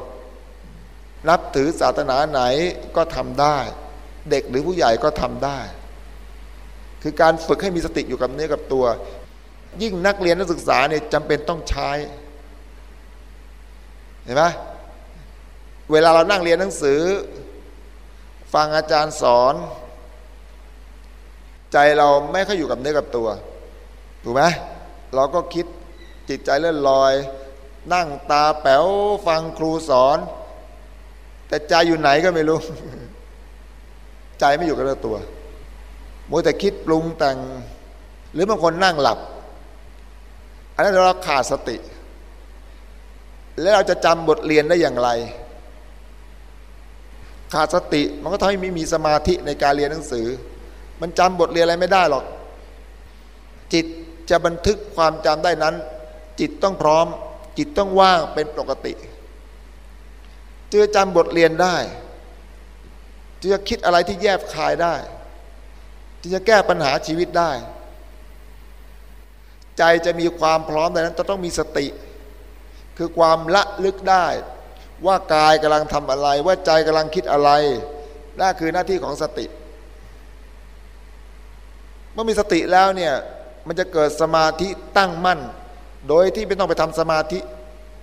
นับถือศาสนาไหนก็ทำได้ เด็กหรือผู้ใหญ่ก็ทำได้ คือการฝึกให้มีสติอยู่กับเนื้อกับตัว ยิ่งนักเรียนนักศึกษาเนี่ยจำเป็นต้องใช้ เห็นไหม เวลาเรานั่งเรียนหนังสือ ฟังอาจารย์สอน ใจเราไม่ค่อยอยู่กับเนื้อกับตัว ถูกไหมเราก็คิดจิตใจเลื่อนลอย นั่งตาแป๋วฟังครูสอน แต่ใจอยู่ไหนก็ไม่รู้ ใจไม่อยู่กับเนื้อตัวมัวแต่คิดปรุงแต่ง หรือบางคนนั่งหลับ อันนั้นเราขาดสติ แล้วเราจะจำบทเรียนได้อย่างไร ขาดสติมันก็ทำให้ไม่มีสมาธิในการเรียนหนังสือ มันจำบทเรียนอะไรไม่ได้หรอก จิตจะบันทึกความจำได้นั้น จิตต้องพร้อม จิตต้องว่างเป็นปกติจะจำบทเรียนได้จะคิดอะไรที่แยบคายได้จะแก้ปัญหาชีวิตได้ ใจจะมีความพร้อมดังนั้นจะต้องมีสติ คือความละลึกได้ ว่ากายกำลังทำอะไร ว่าใจกำลังคิดอะไรนั่นคือหน้าที่ของสติ เมื่อมีสติแล้วเนี่ยมันจะเกิดสมาธิตั้งมั่น โดยที่ไม่ต้องไปทำสมาธิ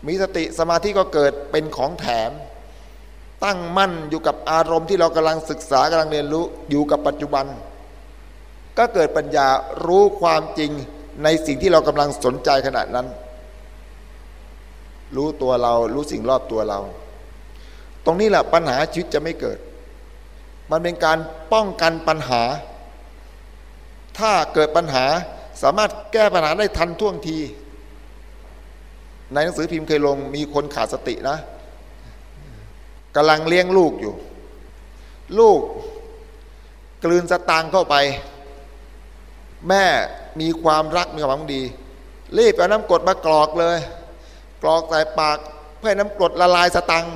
มีสติสมาธิก็เกิดเป็นของแถม ตั้งมั่นอยู่กับอารมณ์ที่เรากำลังศึกษากำลังเรียนรู้อยู่กับปัจจุบัน ก็เกิดปัญญารู้ความจริงในสิ่งที่เรากำลังสนใจขณะนั้น รู้ตัวเรา รู้สิ่งรอบตัวเรา ตรงนี้แหละปัญหาชีวิตจะไม่เกิด มันเป็นการป้องกันปัญหา ถ้าเกิดปัญหาสามารถแก้ปัญหาได้ทันท่วงที ในหนังสือพิมพ์เคยลงมีคนขาดสตินะกำลังเลี้ยงลูกอยู่ ลูกกลืนสตางค์เข้าไป แม่มีความรักมีความดี รีบเอาน้ำกดมากรอกเลย กรอกใส่ปากเพื่อน้ำกรดละลายสตัง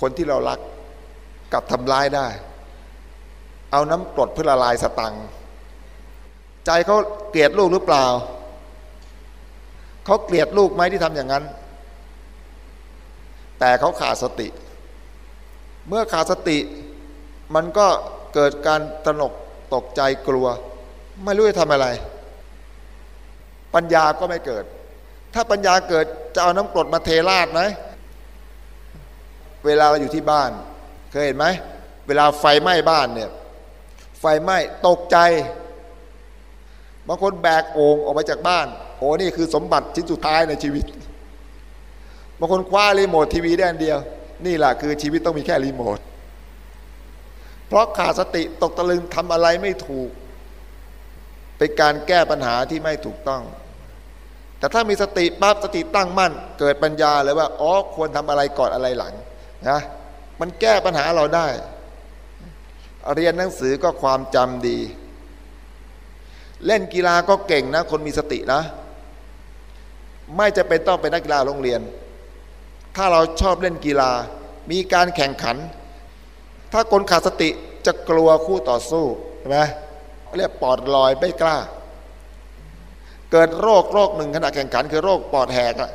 คนที่เรารักกลับทำร้ายได้ เอาน้ำกรดเพื่อละลายสตัง ใจเขาเกลียดลูกหรือเปล่า เขาเกลียดลูกไหมที่ทำอย่างนั้น แต่เขาขาดสติ เมื่อขาดสติมันก็เกิดการตระหนกตกใจกลัว ไม่รู้จะทำอะไร ปัญญาก็ไม่เกิด ถ้าปัญญาเกิดจะเอาน้ำกรดมาเทราดไหมเวลาเราอยู่ที่บ้าน เคยเห็นไหมเวลาไฟไหม้บ้านเนี่ยไฟไหม้ตกใจ บางคนแบกโอ่งออกมาจากบ้าน โอ้นี่คือสมบัติชิ้นสุดท้ายในชีวิต บางคนคว้ารีโมททีวีได้อันเดียว นี่แหละคือชีวิตต้องมีแค่รีโมท เพราะขาดสติตกตะลึงทำอะไรไม่ถูก เป็นการแก้ปัญหาที่ไม่ถูกต้อง แต่ถ้ามีสติปั๊บสติตั้งมั่น เกิดปัญญาเลยว่าอ๋อควรทำอะไรก่อนอะไรหลังนะมันแก้ปัญหาเราได้ เรียนหนังสือก็ความจำดี เล่นกีฬาก็เก่งนะ คนมีสตินะ ไม่จะเป็นต้องเป็นนักกีฬาโรงเรียน ถ้าเราชอบเล่นกีฬา มีการแข่งขัน ถ้าคนขาดสติจะกลัวคู่ต่อสู้ใช่ไหมเรียกปอดลอยไม่กล้า เกิดโรคโรคหนึ่งขณะแข่งขัน คือโรคปอดแหกอะ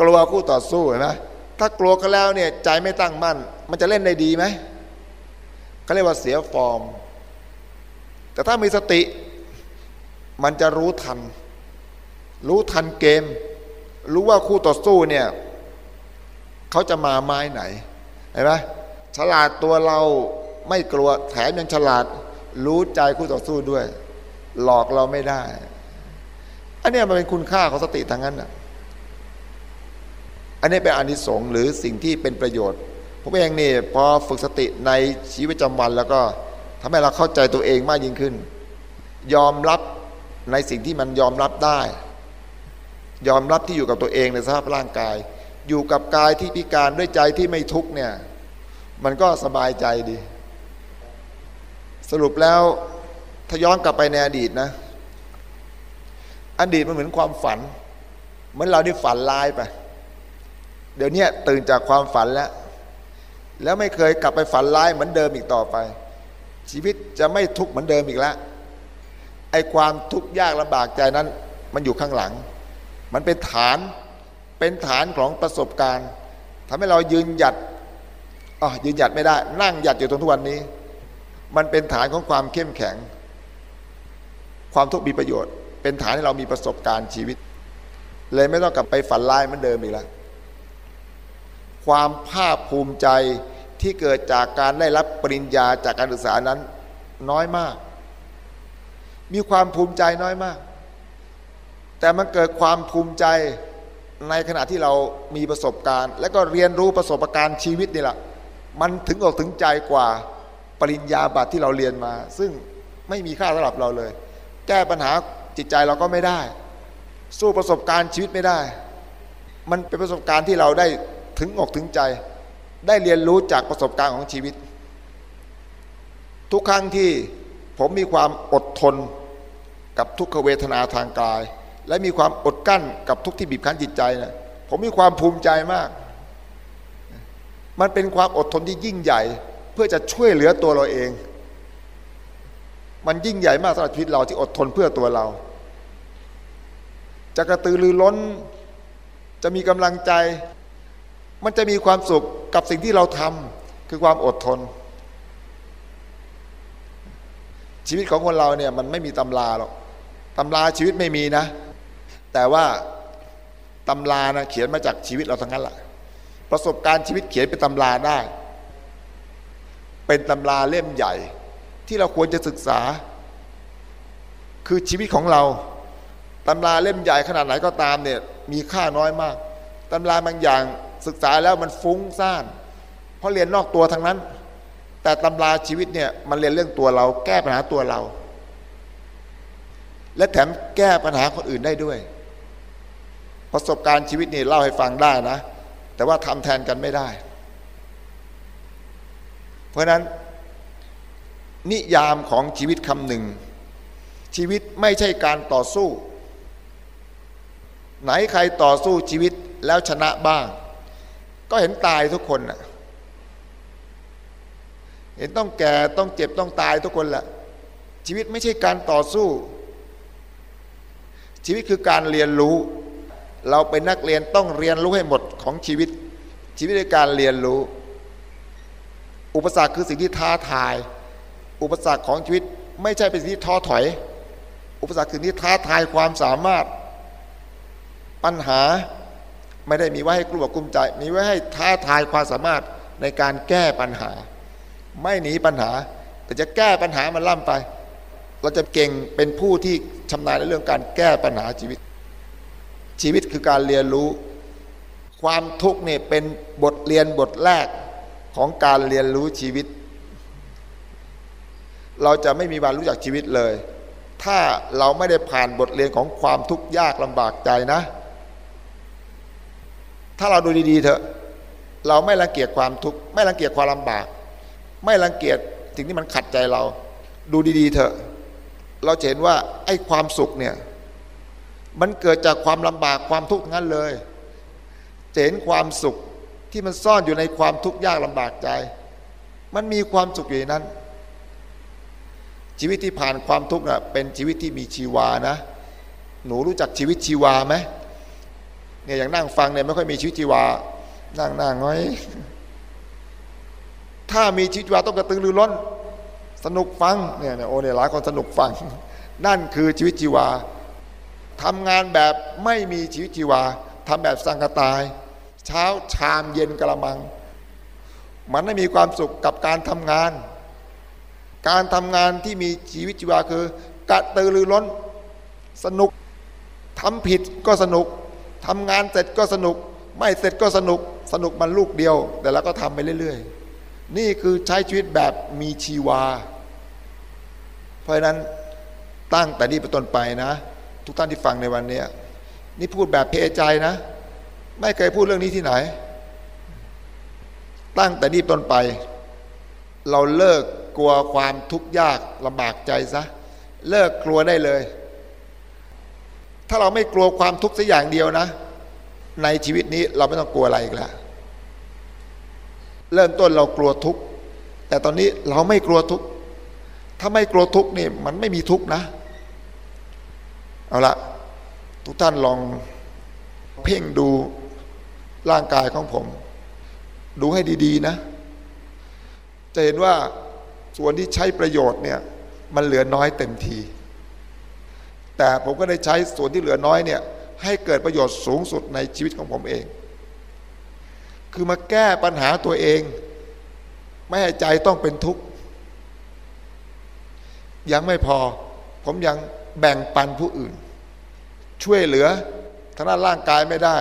กลัวคู่ต่อสู้เห็นไหมถ้ากลัวก็แล้วเนี่ยใจไม่ตั้งมั่น มันจะเล่นได้ดีไหมเขาเรียกว่าเสียฟอร์ม แต่ถ้ามีสติ มันจะรู้ทัน รู้ทันเกม รู้ว่าคู่ต่อสู้เนี่ยเขาจะมาไม้ไหนเห็นไหมฉลาดตัวเราไม่กลัวแถมยังฉลาด รู้ใจคู่ต่อสู้ด้วย หลอกเราไม่ได้ อันนี้มันเป็นคุณค่าของสติทางนั้นอะอันนี้เป็นอานิสงส์หรือสิ่งที่เป็นประโยชน์ ผมเองนี่พอฝึกสติในชีวิตประจำวันแล้วก็ทำให้เราเข้าใจตัวเองมากยิ่งขึ้น ยอมรับในสิ่งที่มันยอมรับได้ ยอมรับที่อยู่กับตัวเองในสภาพร่างกาย อยู่กับกายที่พิการด้วยใจที่ไม่ทุกเนี่ยมันก็สบายใจดี สรุปแล้วถ้าย้อนกลับไปในอดีตนะ อดีตมันเหมือนความฝัน เหมือนเราที่ฝันร้ายไป เดี๋ยวนี้ตื่นจากความฝันแล้ว แล้วไม่เคยกลับไปฝันร้ายเหมือนเดิมอีกต่อไป ชีวิตจะไม่ทุกข์เหมือนเดิมอีกแล้วไอ้ความทุกข์ยากลำบากใจนั้น มันอยู่ข้างหลัง มันเป็นฐานเป็นฐานของประสบการณ์ทำให้เรายืนหยัดอ๋อยืนหยัดไม่ได้ นั่งหยัดอยู่ตรงทุกวันนี้ มันเป็นฐานของความเข้มแข็ง ความทุกข์มีประโยชน์ เป็นฐานให้เรามีประสบการณ์ชีวิต เลยไม่ต้องกลับไปฝันร้ายเหมือนเดิมอีกแล้วความภาคภูมิใจที่เกิดจากการได้รับปริญญาจากการศึกษานั้นน้อยมาก มีความภูมิใจน้อยมาก แต่มันเกิดความภูมิใจในขณะที่เรามีประสบการณ์ และก็เรียนรู้ประสบการณ์ชีวิตนี่แหละมันถึงอกถึงใจกว่าปริญญาบัตรที่เราเรียนมา ซึ่งไม่มีค่าสำหรับเราเลย แก้ปัญหา จิตใจเราก็ไม่ได้ สู้ประสบการณ์ชีวิตไม่ได้ มันเป็นประสบการณ์ที่เราได้ถึงอกถึงใจ ได้เรียนรู้จากประสบการณ์ของชีวิต ทุกครั้งที่ผมมีความอดทนกับทุกขเวทนาทางกาย และมีความอดกั้นกับทุกที่บีบคั้นจิตใจนะผมมีความภูมิใจมาก มันเป็นความอดทนที่ยิ่งใหญ่ เพื่อจะช่วยเหลือตัวเราเอง มันยิ่งใหญ่มากสำหรับชีวิตเราที่อดทนเพื่อตัวเรา จะกระตือรือร้น จะมีกำลังใจ มันจะมีความสุขกับสิ่งที่เราทำคือความอดทน ชีวิตของคนเราเนี่ยมันไม่มีตำราหรอกตำราชีวิตไม่มีนะ แต่ว่าตำรานะเขียนมาจากชีวิตเราทั้งนั้นแหละประสบการณ์ชีวิตเขียนเป็นตำราได้ เป็นตำราเล่มใหญ่ ที่เราควรจะศึกษา คือชีวิตของเรา ตำราเล่มใหญ่ขนาดไหนก็ตามเนี่ยมีค่าน้อยมากตำราบางอย่างศึกษาแล้วมันฟุ้งซ่าน เพราะเรียนนอกตัวทั้งนั้น แต่ตำราชีวิตเนี่ยมันเรียนเรื่องตัวเราแก้ปัญหาตัวเรา และแถมแก้ปัญหาคนอื่นได้ด้วย ประสบการณ์ชีวิตนี่เล่าให้ฟังได้นะ แต่ว่าทำแทนกันไม่ได้ เพราะนั้น นิยามของชีวิตคำหนึ่ง ชีวิตไม่ใช่การต่อสู้ ไหนใครต่อสู้ชีวิตแล้วชนะบ้าง ก็เห็นตายทุกคนนะเห็นต้องแก่ต้องเจ็บต้องตายทุกคนแหละชีวิตไม่ใช่การต่อสู้ ชีวิตคือการเรียนรู้ เราเป็นนักเรียนต้องเรียนรู้ให้หมดของชีวิต ชีวิตในการเรียนรู้ อุปสรรคคือสิ่งที่ท้าทาย อุปสรรคของชีวิตไม่ใช่เป็นสิ่งที่ท้อถอย อุปสรรคคือที่ท้าทายความสามารถ ปัญหาไม่ได้มีไว้ให้กลัวกลุ้มใจ มีไว้ให้ท้าทายความสามารถในการแก้ปัญหา ไม่หนีปัญหา แต่จะแก้ปัญหามันล่ำไป เราจะเก่งเป็นผู้ที่ชำนาญในเรื่องการแก้ปัญหาชีวิต ชีวิตคือการเรียนรู้ ความทุกข์เนี่ยเป็นบทเรียนบทแรกของการเรียนรู้ชีวิต เราจะไม่มีวันรู้จักชีวิตเลย ถ้าเราไม่ได้ผ่านบทเรียนของความทุกข์ยากลำบากใจนะ ถ้าเราดูดีๆเถอะ เราไม่รังเกียจความทุกข์ไม่รังเกียจความลำบาก ไม่รังเกียจสิ่งที่มันขัดใจเรา ดูดีๆเถอะ เราเห็นว่าไอ้ความสุขเนี่ยมันเกิดจากความลำบากความทุกข์นั้นเลยเห็นความสุขที่มันซ่อนอยู่ในความทุกข์ยากลำบากใจ มันมีความสุขอยู่ในนั้น ชีวิตที่ผ่านความทุกข์นะเป็นชีวิตที่มีชีวานะ หนูรู้จักชีวิตชีวาไหม เนี่ยอย่างนั่งฟังเนี่ยไม่ค่อยมีชีวิตชีวา นั่งนั่งน้อย ถ้ามีชีวิตชีวาต้องกระตือรือร้น สนุกฟังเนี่ยโอ้เนี่ยหลายคนสนุกฟัง นั่นคือชีวิตชีวาทำงานแบบไม่มีชีวิตชีวาทำแบบสังกตาย เช้าชามเย็นกระมัง มันไม่มีความสุขกับการทำงาน การทำงานที่มีชีวิตชีวาคือกระตือรือร้น สนุกทำผิดก็สนุก ทำงานเสร็จก็สนุก ไม่เสร็จก็สนุกสนุกมันลูกเดียว แต่แล้วก็ทำไปเรื่อย ๆ นี่คือใช้ชีวิตแบบมีชีวา เพราะฉะนั้นตั้งแต่นี้เป็นต้นไปนะ ทุกท่านที่ฟังในวันนี้นี่พูดแบบเพใจนะ ไม่เคยพูดเรื่องนี้ที่ไหน ตั้งแต่นี้ต้นไป เราเลิกกลัวความทุกข์ยากลำบากใจซะ เลิกกลัวได้เลย ถ้าเราไม่กลัวความทุกข์สักอย่างเดียวนะ ในชีวิตนี้เราไม่ต้องกลัวอะไรอีกแล้วเริ่มต้นเรากลัวทุกข์แต่ตอนนี้เราไม่กลัวทุกข์ถ้าไม่กลัวทุกข์นี่มันไม่มีทุกข์นะ เอาละทุกท่านลองเพ่งดูร่างกายของผม ดูให้ดี ๆ นะ จะเห็นว่าส่วนที่ใช้ประโยชน์เนี่ย มันเหลือน้อยเต็มที แต่ผมก็ได้ใช้ส่วนที่เหลือน้อยเนี่ยให้เกิดประโยชน์สูงสุดในชีวิตของผมเอง คือมาแก้ปัญหาตัวเอง ไม่ให้ใจต้องเป็นทุกข์ ยังไม่พอ ผมยังแบ่งปันผู้อื่น ช่วยเหลือทางด้านร่างกายไม่ได้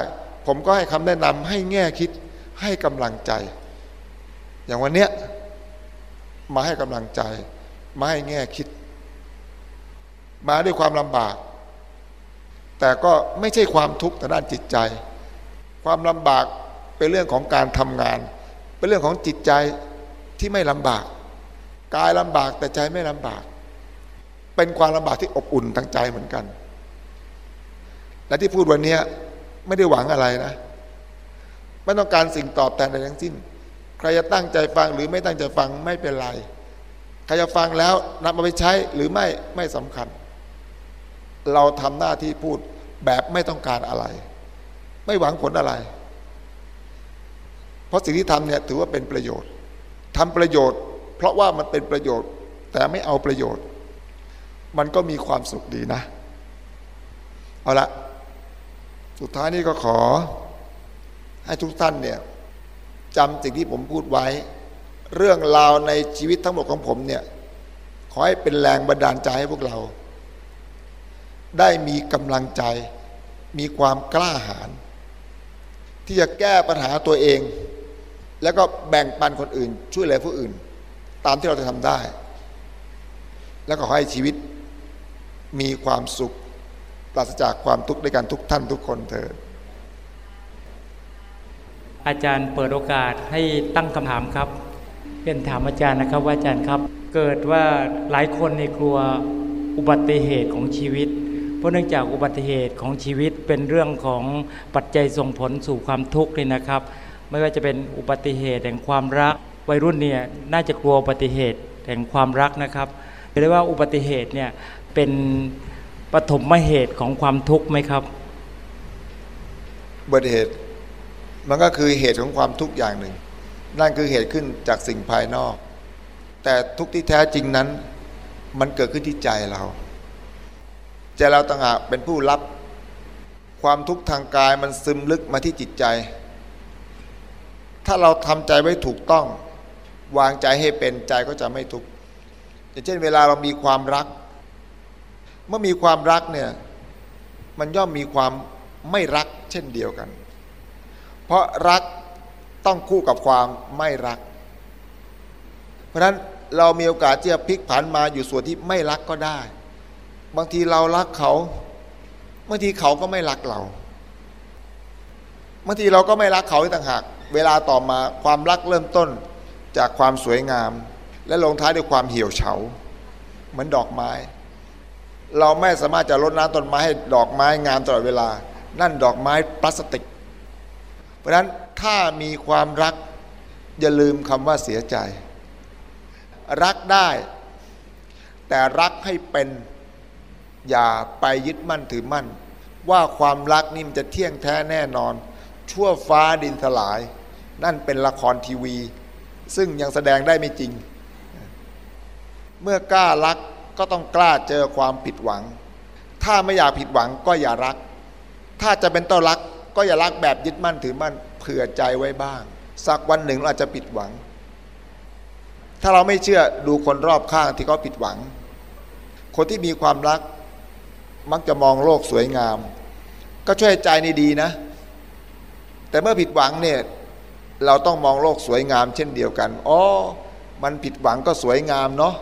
ผมก็ให้คำแนะนำให้แง่คิดให้กำลังใจ อย่างวันเนี้ยมาให้กำลังใจ มาให้แง่คิด มาด้วยความลำบาก แต่ก็ไม่ใช่ความทุกข์ทางด้านจิตใจ ความลำบากเป็นเรื่องของการทำงาน เป็นเรื่องของจิตใจที่ไม่ลำบาก กายลำบากแต่ใจไม่ลำบาก เป็นความลำบากที่อบอุ่นทางใจเหมือนกัน และที่พูดวันนี้ไม่ได้หวังอะไรนะ ไม่ต้องการสิ่งตอบแทนใดทั้งสิ้น ใครจะตั้งใจฟังหรือไม่ตั้งใจฟังไม่เป็นไร ใครจะฟังแล้วนำมาไปใช้หรือไม่ไม่สำคัญ เราทำหน้าที่พูดแบบไม่ต้องการอะไร ไม่หวังผลอะไร เพราะสิ่งที่ทำเนี่ยถือว่าเป็นประโยชน์ทำประโยชน์ เพราะว่ามันเป็นประโยชน์ แต่ไม่เอาประโยชน์ มันก็มีความสุขดีนะ เอาละสุดท้ายนี้ก็ขอ ให้ทุกท่านเนี่ยจำสิ่งที่ผมพูดไว้ เรื่องราวในชีวิตทั้งหมดของผมเนี่ยขอให้เป็นแรงบันดาลใจให้พวกเรา ได้มีกำลังใจ มีความกล้าหาญที่จะแก้ปัญหาตัวเอง แล้วก็แบ่งปันคนอื่น ช่วยเหลือผู้อื่น ตามที่เราจะทำได้ แล้วก็ให้ชีวิตมีความสุขปราศจากความทุกข์ด้วยกันทุกท่านทุกคนเถิดอาจารย์เปิดโอกาสให้ตั้งคำถามครับเรียนถามอาจารย์นะครับว่าอาจารย์ครับ เกิดว่าหลายคนในกลัวอุบัติเหตุของชีวิต ราะเนื่องจากอุบัติเหตุของชีวิตเป็นเรื่องของปัจจัยส่งผลสู่ความทุกข์เลยนะครับ ไม่ว่าจะเป็นอุบัติเหตุแห่งความรัก วัยรุ่นเนี่ยน่าจะกลัวอุบัติเหตุแห่งความรักนะครับเรียกว่าอุบัติเหตุเนี่ยเป็นปฐมเหตุของความทุกข์ไหมครับอุบัติเหตุมันก็คือเหตุของความทุกข์อย่างหนึ่ง นั่นคือเหตุขึ้นจากสิ่งภายนอก แต่ทุกที่แท้จริงนั้น มันเกิดขึ้นที่ใจเรา ใจเราต่างหากเป็นผู้รับ ความทุกข์ทางกายมันซึมลึกมาที่จิตใจ ถ้าเราทำใจไว้ถูกต้อง วางใจให้เป็นใจก็จะไม่ทุกข์อย่างเช่น เวลาเรามีความรัก เมื่อมีความรักเนี่ยมันย่อมมีความไม่รักเช่นเดียวกัน เพราะรักต้องคู่กับความไม่รัก เพราะฉะนั้นเรามีโอกาสที่จะพลิกผันมาอยู่ส่วนที่ไม่รักก็ได้ บางทีเรารักเขาบางทีเขาก็ไม่รักเราบางทีเราก็ไม่รักเขาต่างหาก เวลาต่อมาความรักเริ่มต้นจากความสวยงาม และลงท้ายด้วยความเหี่ยวเฉา เหมือนดอกไม้ เราไม่สามารถจะรดน้ำต้นไม้ให้ดอกไม้งามตลอดเวลา นั่นดอกไม้พลาสติก เพราะฉะนั้นถ้ามีความรักอย่าลืมคำว่าเสียใจ รักได้ แต่รักให้เป็น อย่าไปยึดมั่นถือมั่น ว่าความรักนี่มันจะเที่ยงแท้แน่นอน ชั่วฟ้าดินสลาย นั่นเป็นละครทีวี ซึ่งยังแสดงได้ไม่จริง เมื่อกล้ารักก็ต้องกล้าเจอความผิดหวัง ถ้าไม่อยากผิดหวังก็อย่ารัก ถ้าจะเป็นต้อรักก็อย่ารักแบบยึดมั่นถือมั่นเผื่อใจไว้บ้าง สักวันหนึ่งเราอาจจะผิดหวัง ถ้าเราไม่เชื่อดูคนรอบข้างที่เขาผิดหวัง คนที่มีความรัก มักจะมองโลกสวยงาม ก็ช่วยใจในดีนะ แต่เมื่อผิดหวังเนี่ยเราต้องมองโลกสวยงาม เช่นเดียวกันอ๋อมันผิดหวังก็สวยงามเนาะ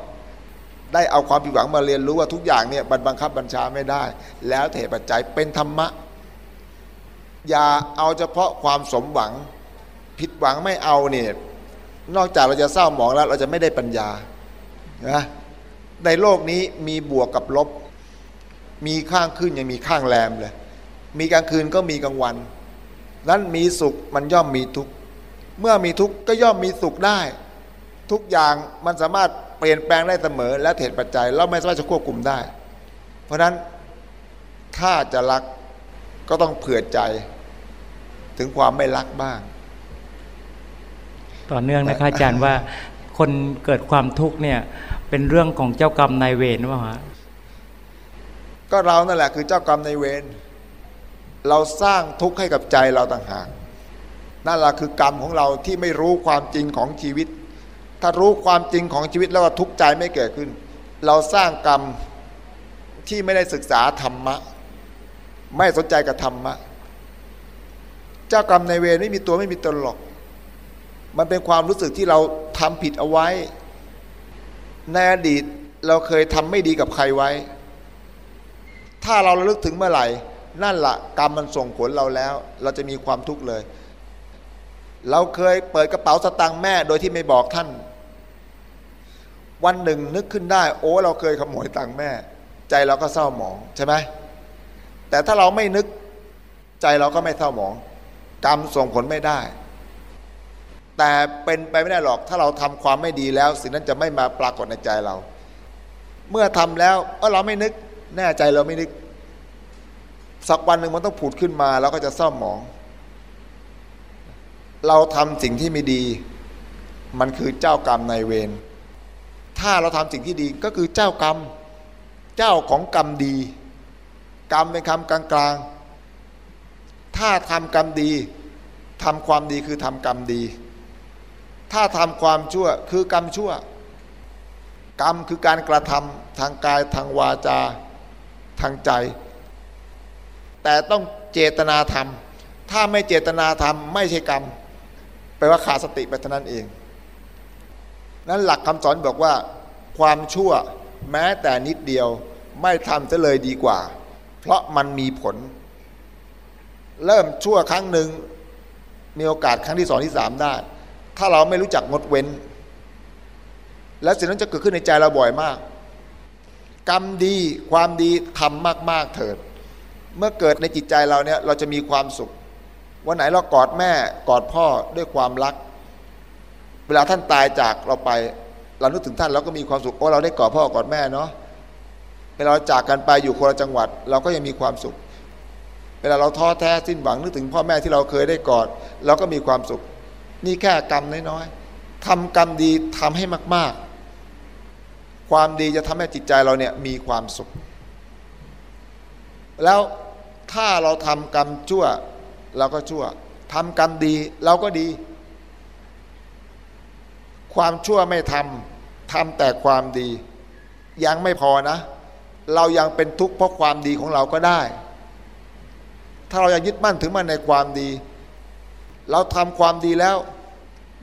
ได้เอาความผิดหวังมาเรียนรู้ว่าทุกอย่างเนี่ยบังคับบัญชาไม่ได้ แล้วเหตุปัจจัยเป็นธรรมะ อย่าเอาเฉพาะความสมหวัง ผิดหวังไม่เอาเนี่ยนอกจากเราจะเศร้าหมองแล้วเราจะไม่ได้ปัญญานะในโลกนี้มีบวกกับลบ มีข้างขึ้นยังมีข้างแรมเลย มีกลางคืนก็มีกลางวัน นั้นมีสุขมันย่อมมีทุกข์เมื่อมีทุกข์ก็ย่อมมีสุขได้ ทุกอย่างมันสามารถเปลี่ยนแปลงได้เสมอ และเหตุปัจจัยเราไม่สามารถจะควบคุมได้ เพราะฉะนั้นถ้าจะรักก็ต้องเผื่อใจ ถึงความไม่รักบ้าง ต่อเนื่องนะคะอาจารย์ว่าคนเกิดความทุกข์เนี่ยเป็นเรื่องของเจ้ากรรมนายเวรหรือเปล่าฮะ ก็เรานั่นแหละคือเจ้ากรรมในเวรเราสร้างทุกข์ให้กับใจเราต่างหากนั่นแหละคือกรรมของเราที่ไม่รู้ความจริงของชีวิต ถ้ารู้ความจริงของชีวิตแล้วก็ทุกข์ใจไม่เกิดขึ้น เราสร้างกรรมที่ไม่ได้ศึกษาธรรมะ ไม่สนใจกับธรรมะ เจ้ากรรมในเวรไม่มีตัวไม่มีตนหรอก มันเป็นความรู้สึกที่เราทำผิดเอาไว้ ในอดีตเราเคยทำไม่ดีกับใครไว้ ถ้าเราระลึกถึงเมื่อไหร่ นั่นละกรรมมันส่งผลเราแล้ว เราจะมีความทุกข์เลย เราเคยเปิดกระเป๋าสตางค์แม่โดยที่ไม่บอกท่าน วันหนึ่งนึกขึ้นได้ โอ้เราเคยขโมยตังค์แม่ ใจเราก็เศร้าหมองใช่ไหมแต่ถ้าเราไม่นึกใจเราก็ไม่เศร้าหมอง กรรมส่งผลไม่ได้ แต่เป็นไปไม่ได้หรอก ถ้าเราทำความไม่ดีแล้ว สิ่งนั้นจะไม่มาปรากฏในใจเรา เมื่อทำแล้วเออเราไม่นึก แน่ใจเราไม่นึก สักวันหนึ่งมันต้องผุดขึ้นมา แล้วก็จะเศร้าหมอง เราทำสิ่งที่ไม่ดี มันคือเจ้ากรรมนายเวรถ้าเราทำสิ่งที่ดีก็คือเจ้ากรรม เจ้าของกรรมดี กรรมเป็นคำกลางๆ ถ้าทำกรรมดีทำความดีคือทำกรรมดี ถ้าทำความชั่วคือกรรมชั่ว กรรมคือการกระทำทางกายทางวาจา ทางใจ แต่ต้องเจตนาทำถ้าไม่เจตนาทำไม่ใช่กรรมแปลว่าขาดสติไปเท่านั้นเอง นั้นหลักคำสอนบอกว่า ความชั่วแม้แต่นิดเดียวไม่ทำจะเลยดีกว่า เพราะมันมีผล เริ่มชั่วครั้งหนึ่งมีโอกาสครั้งที่สองที่สามได้ ถ้าเราไม่รู้จักงดเว้น แล้วสิ่งนั้นจะเกิดขึ้นในใจเราบ่อยมาก กรรมดีความดีทำมาก ๆ เถิด เมื่อเกิดในจิตใจเราเนี่ยเราจะมีความสุข วันไหนเรากอดแม่กอดพ่อด้วยความรัก เวลาท่านตายจากเราไป เรานึกถึงท่านเราก็มีความสุขโอ้เราได้กอดพ่อกอดแม่เนาะเวลาเราจากกันไปอยู่คนละจังหวัด เราก็ยังมีความสุข เวลาเราท้อแท้สิ้นหวังนึกถึงพ่อแม่ที่เราเคยได้กอด เราก็มีความสุข นี่แค่กรรมน้อยๆทำกรรมดีทำให้มาก ๆ ความดีจะทำให้จิตใจเราเนี่ยมีความสุข แล้วถ้าเราทำกรรมชั่วเราก็ชั่วทำกรรมดีเราก็ดี ความชั่วไม่ทำทำแต่ความดี ยังไม่พอนะ เรายังเป็นทุกข์เพราะความดีของเราก็ได้ ถ้าเรายังยึดมั่นถึงมันในความดี เราทำความดีแล้ว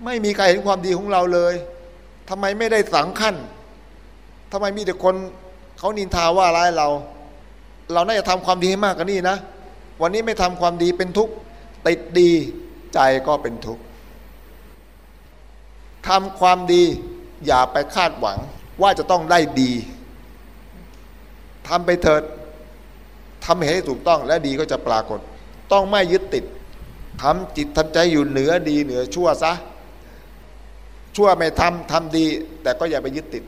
ไม่มีใครเห็นความดีของเราเลยทำไมไม่ได้สังขั้น ทำไมมีแต่คนเขานินทาว่าร้ายเรา เราน่าจะทำความดีให้มากกว่านี้นะ วันนี้ไม่ทำความดีเป็นทุกข์ติดดีใจก็เป็นทุกข์ทำความดีอย่าไปคาดหวังว่าจะต้องได้ดีทำไปเถิดทำให้ถูกต้องและดีก็จะปรากฏ ต้องไม่ยึดติดทำจิตทำใจอยู่เหนือดีเหนือชั่วซะ ชั่วไม่ทำทำดี แต่ก็อย่าไปยึดติด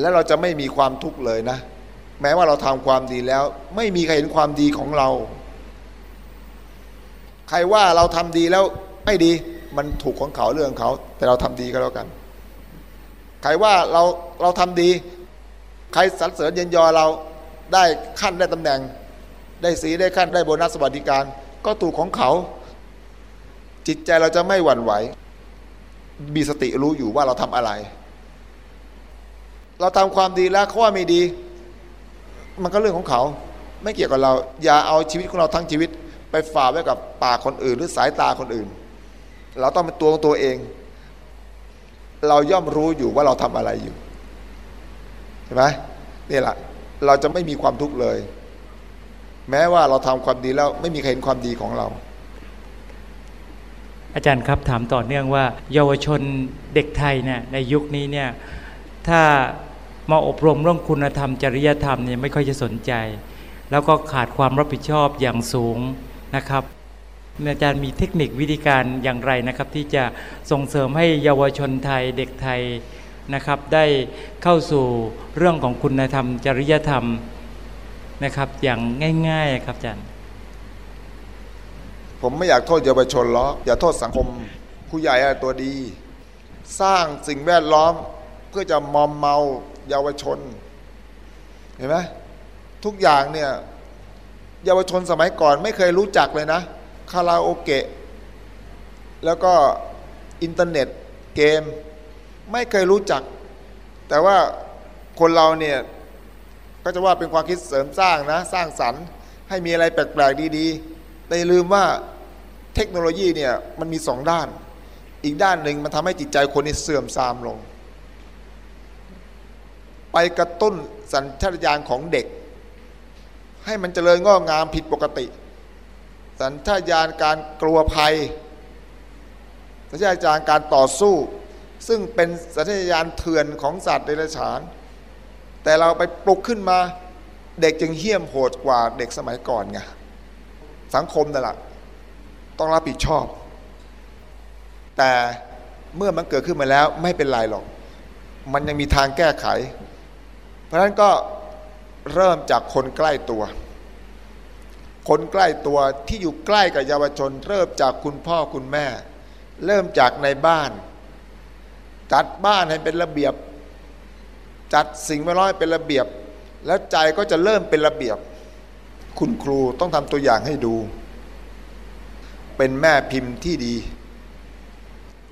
แล้วเราจะไม่มีความทุกข์เลยนะ แม้ว่าเราทำความดีแล้ว ไม่มีใครเห็นความดีของเรา ใครว่าเราทำดีแล้วไม่ดีมันถูกของเขาเรื่องเขา แต่เราทำดีก็แล้วกัน ใครว่าเราเราทำดี ใครสรรเสริญเย็นยอเราได้ขั้นได้ตำแหน่ง ได้สีได้ขั้นได้โบนัสสวัสดิการ ก็ถูกของเขา จิตใจเราจะไม่หวั่นไหว มีสติรู้อยู่ว่าเราทำอะไร เราทำความดีแล้วเขาว่าไม่ดี มันก็เรื่องของเขา ไม่เกี่ยวกับเรา อย่าเอาชีวิตของเราทั้งชีวิต ไปฝากไว้กับปากคนอื่น หรือสายตาคนอื่น เราต้องเป็นตัวของตัวเอง เราย่อมรู้อยู่ว่าเราทำอะไรอยู่ใช่ไหมนี่แหละเราจะไม่มีความทุกข์เลย แม้ว่าเราทำความดีแล้วไม่มีใครเห็นความดีของเรา อาจารย์ครับถามต่อเนื่องว่า เยาวชนเด็กไทยเนี่ยในยุคนี้เนี่ย ถ้ามาอบรมเรื่องคุณธรรม จริยธรรมเนี่ยไม่ค่อยจะสนใจ แล้วก็ขาดความรับผิดชอบอย่างสูงนะครับอาจารย์มีเทคนิควิธีการอย่างไรนะครับ ที่จะส่งเสริมให้เยาวชนไทยเด็กไทยนะครับ ได้เข้าสู่เรื่องของคุณธรรม จริยธรรมนะครับ อย่างง่าย ๆครับอาจารย์ ผมไม่อยากโทษเยาวชนหรอกอย่าโทษสังคม ผู้ใหญ่ตัวดี สร้างสิ่งแวดล้อม เพื่อจะมอมเมาเยาวชน เห็นไหมทุกอย่างเนี่ยเยาวชนสมัยก่อนไม่เคยรู้จักเลยนะคาราโอเกะ แล้วก็อินเทอร์เน็ตเกม ไม่เคยรู้จัก แต่ว่าคนเราเนี่ยก็จะว่าเป็นความคิดเสริมสร้างนะ สร้างสรรค์ ให้มีอะไรแปลกๆดีๆ แต่ลืมว่าเทคโนโลยีเนี่ยมันมีสองด้าน อีกด้านหนึ่งมันทำให้จิตใจคนนี่เสื่อมทรามลง ไปกระตุ้นสัญชาตญาณของเด็ก ให้มันเจริญงอกงามผิดปกติ สัญชาตญาณการกลัวภัย สัญชาตญาณการต่อสู้ ซึ่งเป็นสัญชาตญาณเถื่อนของสัตว์เดรัจฉาน แต่เราไปปลุกขึ้นมาเด็กจึงเหี้ยมโหดกว่าเด็กสมัยก่อนไงสังคมนั่นแหละต้องรับผิดชอบ แต่เมื่อมันเกิดขึ้นมาแล้วไม่เป็นไรหรอก มันยังมีทางแก้ไข ราะฉะนั้นก็เริ่มจากคนใกล้ตัว คนใกล้ตัวที่อยู่ใกล้กับเยาวชน เริ่มจากคุณพ่อคุณแม่ เริ่มจากในบ้าน จัดบ้านให้เป็นระเบียบ จัดสิ่งแวดล้อมเป็นระเบียบ แล้วใจก็จะเริ่มเป็นระเบียบ คุณครูต้องทำตัวอย่างให้ดู เป็นแม่พิมพ์ที่ดี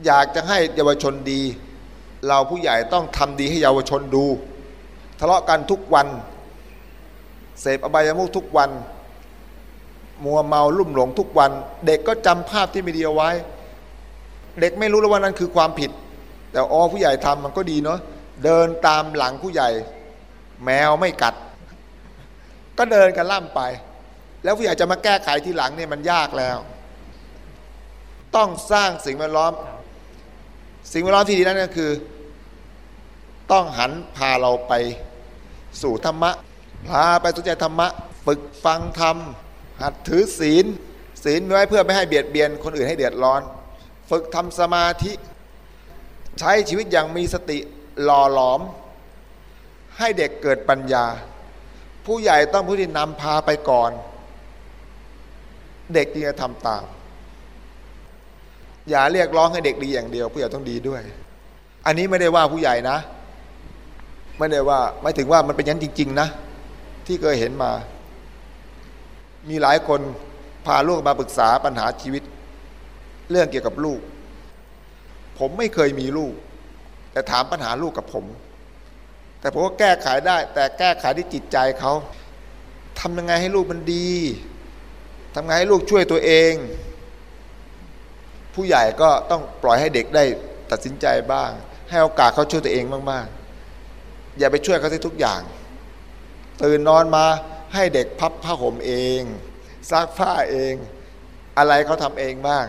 อยากจะให้เยาวชนดี เราผู้ใหญ่ต้องทำดีให้เยาวชนดู ทะเลาะกันทุกวัน เสพอบายามุขทุกวัน มัวเมาลุ่มหลงทุกวัน เด็กก็จำภาพที่ไม่ดีเอาไว้ เด็กไม่รู้แล้วว่านั้นคือความผิด แต่อ๋อผู้ใหญ่ทำมันก็ดีเนาะเดินตามหลังผู้ใหญ่ แมวไม่กัด ก็เดินกันล่ำไป แล้วผู้ใหญ่จะมาแก้ไขทีหลังเนี่ยมันยากแล้ว ต้องสร้างสิ่งแวดล้อม สิ่งแวดล้อมที่ดีนั้นก็คือ ต้องหันพาเราไป สู่ธรรมะพาไปสนใจธรรมะ ฝึกฟังธรรม หัดถือศีล ศีลไว้เพื่อไม่ให้เบียดเบียนคนอื่นให้เดือดร้อน ฝึกทำสมาธิ ใช้ชีวิตอย่างมีสติหล่อหลอม ให้เด็กเกิดปัญญา ผู้ใหญ่ต้องผู้ที่นำพาไปก่อน เด็กจึงจะทำตาม อย่าเรียกร้องให้เด็กดีอย่างเดียว ผู้ใหญ่ต้องดีด้วย อันนี้ไม่ได้ว่าผู้ใหญ่นะ ไม่ได้ว่าไม่ถึงว่ามันเป็นยันจริง ๆ นะ ที่เคยเห็นมา มีหลายคนพาลูกมาปรึกษาปัญหาชีวิต เรื่องเกี่ยวกับลูก ผมไม่เคยมีลูก แต่ถามปัญหาลูกกับผม แต่ผมก็แก้ไขได้ แต่แก้ไขที่จิตใจเขาทำยังไงให้ลูกมันดีทำไงให้ลูกช่วยตัวเอง ผู้ใหญ่ก็ต้องปล่อยให้เด็กได้ตัดสินใจบ้าง ให้โอกาสเขาช่วยตัวเองมากๆ อย่าไปช่วยเขาที่ทุกอย่าง ตื่นนอนมาให้เด็กพับผ้าห่มเองซักผ้าเอง อะไรเขาทำเองบ้าง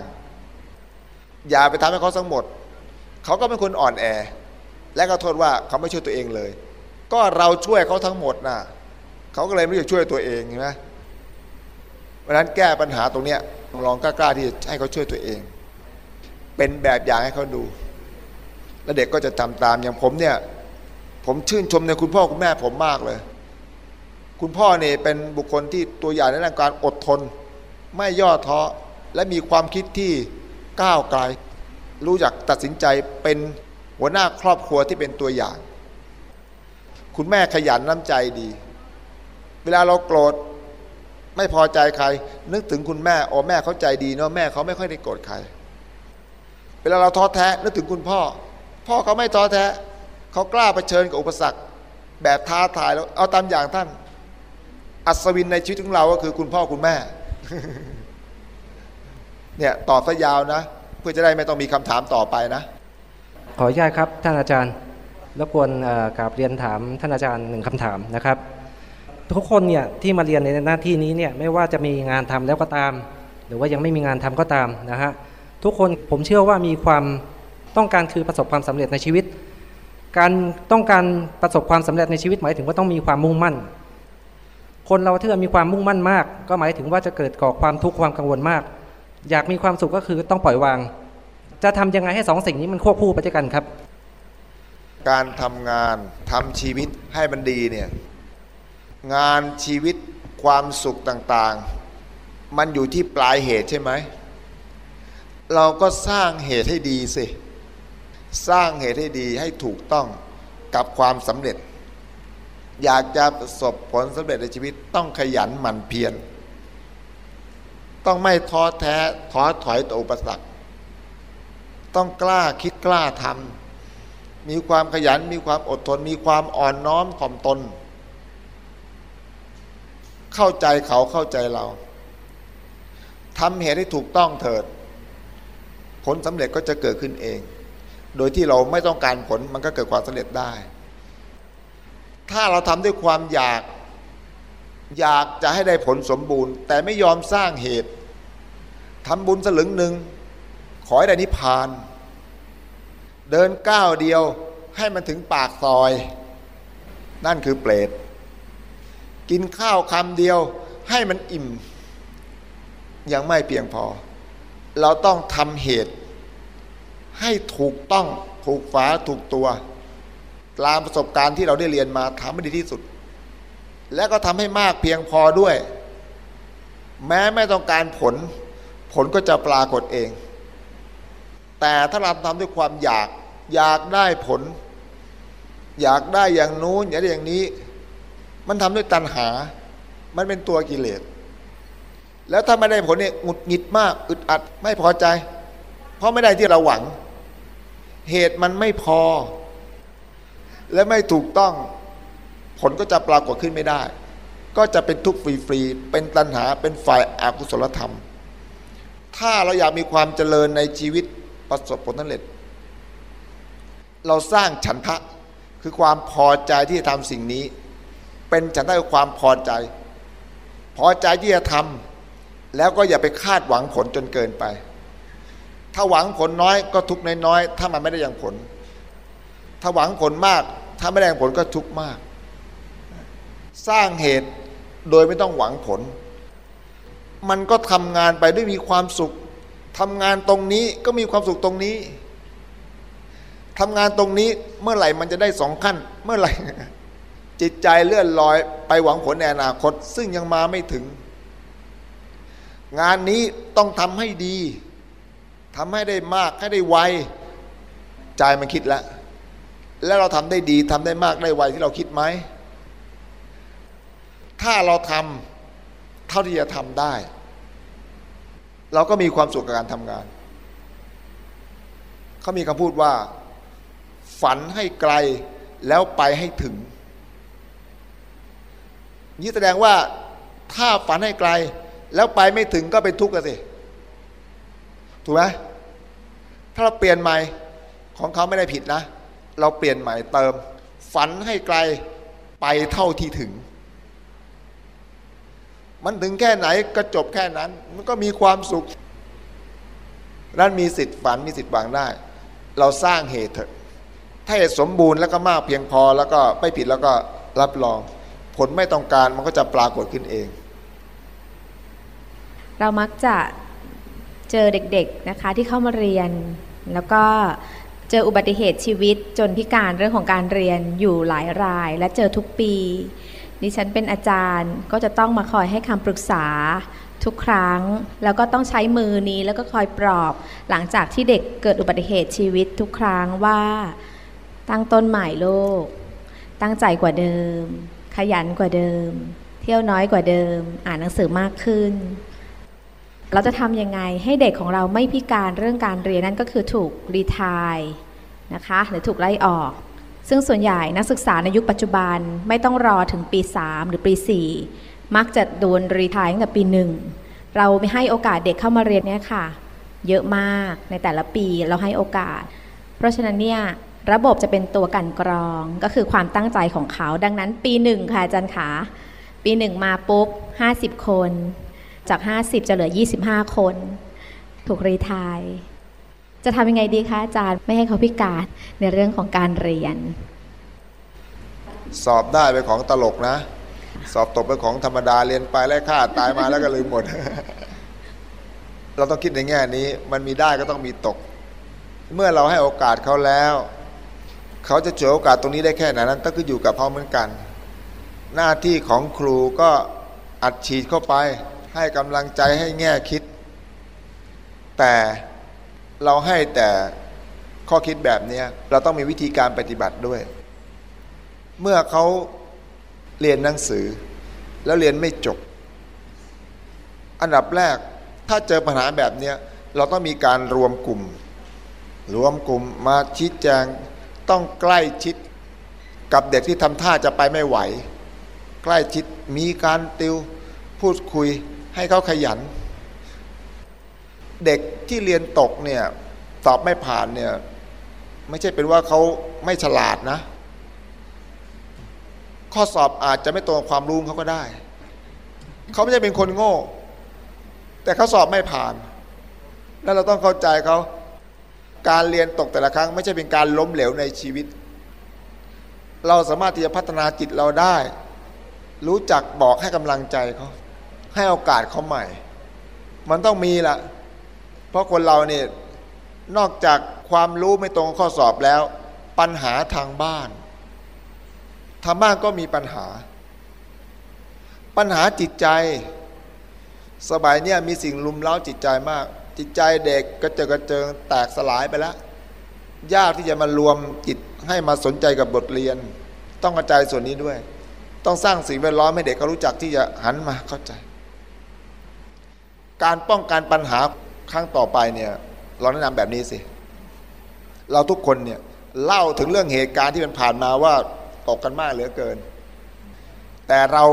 อย่าไปทำให้เขาทั้งหมด เขาก็เป็นคนอ่อนแอ และก็โทษว่าเขาไม่ช่วยตัวเองเลย ก็เราช่วยเขาทั้งหมดนะเขาก็เลยไม่ได้ช่วยตัวเองใช่ไหมเพราะฉะนั้นแก้ปัญหาตรงเนี้ยลองกล้าๆที่จะให้เขาช่วยตัวเอง เป็นแบบอย่างให้เขาดู แล้วเด็กก็จะทำตามอย่างผมเนี่ย ผมชื่นชมในคุณพ่อคุณแม่ผมมากเลย คุณพ่อเนี่ยเป็นบุคคลที่ตัวอย่างในเรื่องการอดทน ไม่ย่อท้อและมีความคิดที่ก้าวไกล รู้จักตัดสินใจเป็นหัวหน้าครอบครัวที่เป็นตัวอย่าง คุณแม่ขยันน้ำใจดี เวลาเราโกรธไม่พอใจใคร นึกถึงคุณแม่โอ้แม่เขาใจดีเนาะแม่เขาไม่ค่อยได้โกรธใคร เวลาเราท้อแท้นึกถึงคุณพ่อ พ่อเขาไม่ท้อแท้ เขากล้าเผชิญกับอุปสรรคแบบท้าทายแล้ว เอาตามอย่างท่าน อัศวินในชีวิตของเราก็คือคุณพ่อคุณแม่ เนี่ยตอบซะยาวนะ เพื่อจะได้ไม่ต้องมีคำถามต่อไปนะ ขออนุญาตครับ ท่านอาจารย์รบกวนกราบเรียนถามท่านอาจารย์หนึ่งคำถามนะครับ ทุกคนเนี่ยที่มาเรียนในหน้าที่นี้เนี่ยไม่ว่าจะมีงานทำแล้วก็ตาม หรือว่ายังไม่มีงานทำก็ตามนะฮะทุกคนผมเชื่อว่ามีความต้องการคือประสบความสำเร็จในชีวิต การต้องการประสบความสำเร็จในชีวิตหมายถึงว่าต้องมีความมุ่งมั่น คนเราถ้ามีความมุ่งมั่นมาก ก็หมายถึงว่าจะเกิดก่อความทุกข์ความกังวลมาก อยากมีความสุขก็คือต้องปล่อยวาง จะทำยังไงให้สองสิ่งนี้มันควบคู่ไปด้วยกันครับ การทำงานทำชีวิตให้มันดีเนี่ยงานชีวิตความสุขต่างๆ มันอยู่ที่ปลายเหตุใช่ไหม เราก็สร้างเหตุให้ดีสิ สร้างเหตุให้ดีให้ถูกต้องกับความสำเร็จ อยากจะประสบผลสำเร็จในชีวิตต้องขยันหมั่นเพียรต้องไม่ท้อแท้ท้อถอยต่ออุปสรรค ต้องกล้าคิดกล้าทำมีความขยันมีความอดทน มีความอ่อนน้อมถ่อมตน เข้าใจเขาเข้าใจเราทำเหตุให้ถูกต้องเถิด ผลสำเร็จก็จะเกิดขึ้นเอง โดยที่เราไม่ต้องการผลมันก็เกิดความสำเร็จได้ ถ้าเราทำด้วยความอยากอยากจะให้ได้ผลสมบูรณ์ แต่ไม่ยอมสร้างเหตุทำบุญสลึงหนึ่งขอให้ได้นิพพาน เดินก้าวเดียวให้มันถึงปากซอย นั่นคือเปรตกินข้าวคำเดียวให้มันอิ่ม ยังไม่เพียงพอ เราต้องทำเหตุ ให้ถูกต้องถูกฝาถูกตัว ตามประสบการณ์ที่เราได้เรียนมาทำให้ดีที่สุด และก็ทำให้มากเพียงพอด้วย แม้ไม่ต้องการผล ผลก็จะปรากฏเอง แต่ถ้าเราทำด้วยความอยากอยากได้ผล อยากได้อย่างนู้นอยากได้อย่างนี้ มันทำด้วยตัณหา มันเป็นตัวกิเลสแล้วถ้าไม่ได้ผลเนี่ยหงุดหงิดมากอึดอัดไม่พอใจ เพราะไม่ได้ที่เราหวัง เหตุมันไม่พอ และไม่ถูกต้องผลก็จะปรากฏขึ้นไม่ได้ ก็จะเป็นทุกข์ฟรีๆเป็นตัณหาเป็นฝ่ายอากุศลธรรม ถ้าเราอยากมีความเจริญในชีวิตประสบผลสำเร็จ เราสร้างฉันทะคือความพอใจที่จะทำสิ่งนี้ เป็นฉันทะคือความพอใจ พอใจที่จะทำแล้วก็อย่าไปคาดหวังผลจนเกินไป ถ้าหวังผลน้อยก็ทุกข์น้อยๆถ้ามันไม่ได้อย่างผล ถ้าหวังผลมาก ถ้าไม่ได้อย่างผลก็ทุกข์มาก สร้างเหตุโดยไม่ต้องหวังผล มันก็ทำงานไปด้วยมีความสุขทำงานตรงนี้ก็มีความสุขตรงนี้ทำงานตรงนี้เมื่อไหร่มันจะได้สองขั้น เมื่อไหร่ จิตใจเลื่อนลอยไปหวังผลในอนาคต ซึ่งยังมาไม่ถึง งานนี้ต้องทำให้ดี ทำให้ได้มากให้ได้ไวใจมันคิดแล้ว แล้วเราทำได้ดีทำได้มากได้ไวที่เราคิดไหม ถ้าเราทำเท่าที่จะทำได้ เราก็มีความสุขกับการทำงาน เขามีคำพูดว่า ฝันให้ไกลแล้วไปให้ถึง นี่แสดงว่าถ้าฝันให้ไกล แล้วไปไม่ถึงก็เป็นทุกข์กันสิ ถูกไหมถ้าเราเปลี่ยนใหม่ของเขาไม่ได้ผิดนะ เราเปลี่ยนใหม่เติม ฝันให้ไกลไปเท่าที่ถึง มันถึงแค่ไหนก็จบแค่นั้น มันก็มีความสุขนั้นมีสิทธิ์ฝันมีสิทธิ์หวังได้ เราสร้างเหตุเถอะถ้าเหตุสมบูรณ์แล้วก็มากเพียงพอแล้วก็ไม่ผิดแล้วก็รับรอง ผลไม่ต้องการมันก็จะปรากฏขึ้นเอง เรามักจะ เจอเด็กๆนะคะที่เข้ามาเรียน แล้วก็เจออุบัติเหตุชีวิตจนพิการเรื่องของการเรียนอยู่หลายราย และเจอทุกปี ดิฉันเป็นอาจารย์ก็จะต้องมาคอยให้คำปรึกษาทุกครั้ง แล้วก็ต้องใช้มือนี้แล้วก็คอยปลอบ หลังจากที่เด็กเกิดอุบัติเหตุชีวิตทุกครั้งว่า ตั้งต้นใหม่โลก ตั้งใจกว่าเดิม ขยันกว่าเดิม เที่ยวน้อยกว่าเดิม อ่านหนังสือมากขึ้น เราจะทำยังไงให้เด็กของเราไม่พิการเรื่องการเรียนนั่นก็คือถูกรีทายนะคะหรือถูกไล่ออก ซึ่งส่วนใหญ่นักศึกษาในยุคปัจจุบันไม่ต้องรอถึงปี 3 หรือปี 4 มักจะโดนรีทายตั้งแต่ปีหนึ่งเราไม่ให้โอกาสเด็กเข้ามาเรียนเนี่ยค่ะ เยอะมากในแต่ละปีเราให้โอกาส เพราะฉะนั้นเนี่ยระบบจะเป็นตัวกันกรองก็คือความตั้งใจของเขา ดังนั้นปีหนึ่งค่ะอาจารย์ขาปีหนึ่งมาปุ๊บ 50 คน จาก 50 จะเหลือ 25 คน ถูกรีทาย จะทำยังไงดีคะอาจารย์ไม่ให้เขาพิการในเรื่องของการเรียน สอบได้เป็นของตลกนะ สอบตกเป็นของธรรมดาเรียนไปแล้วค่าตายมาแล้วก็ลืมหมด เราต้องคิดในแง่นี้ มันมีได้ก็ต้องมีตก เมื่อเราให้โอกาสเขาแล้ว เขาจะฉวยโอกาสตรงนี้ได้แค่ไหนนั้นต้องคืออยู่กับเขาเหมือนกัน หน้าที่ของครูก็อัดฉีดเข้าไป ให้กำลังใจให้แง่คิด แต่เราให้แต่ข้อคิดแบบนี้เราต้องมีวิธีการปฏิบัติด้วย เมื่อเขาเรียนหนังสือ แล้วเรียนไม่จบ อันดับแรกถ้าเจอปัญหาแบบนี้เราต้องมีการรวมกลุ่ม รวมกลุ่มมาชี้แจงต้องใกล้ชิดกับเด็กที่ทำท่าจะไปไม่ไหว ใกล้ชิดมีการติวพูดคุย ให้เขาขยัน เด็กที่เรียนตกเนี่ยสอบไม่ผ่านเนี่ยไม่ใช่เป็นว่าเขาไม่ฉลาดนะ ข้อสอบอาจจะไม่ตรงความรู้เขาก็ได้ เขาไม่ใช่เป็นคนโง่ แต่เขาสอบไม่ผ่าน แล้วเราต้องเข้าใจเขาการเรียนตกแต่ละครั้ง ไม่ใช่เป็นการล้มเหลวในชีวิต เราสามารถที่จะพัฒนาจิตเราได้ รู้จักบอกให้กำลังใจเขา ให้โอกาสเขาใหม่ มันต้องมีละเพราะคนเราเนี่ยนอกจากความรู้ไม่ตรงข้อสอบแล้ว ปัญหาทางบ้านทางบ้านก็มีปัญหา ปัญหาจิตใจ สมัยเนี่ยมีสิ่งลุมเล้าจิตใจมาก จิตใจเด็กกระเจิงกระเจิงแตกสลายไปแล้วยากที่จะมารวมจิตให้มาสนใจกับบทเรียน ต้องกระจายส่วนนี้ด้วย ต้องสร้างสิ่งแวดล้อมให้เด็กเขารู้จักที่จะหันมาเข้าใจ การป้องกันปัญหาครั้งต่อไปเนี่ยเราแนะนำแบบนี้สิ เราทุกคนเนี่ยเล่าถึงเรื่องเหตุการณ์ที่มันผ่านมาว่าตกกันมากเหลือเกิน แต่เรา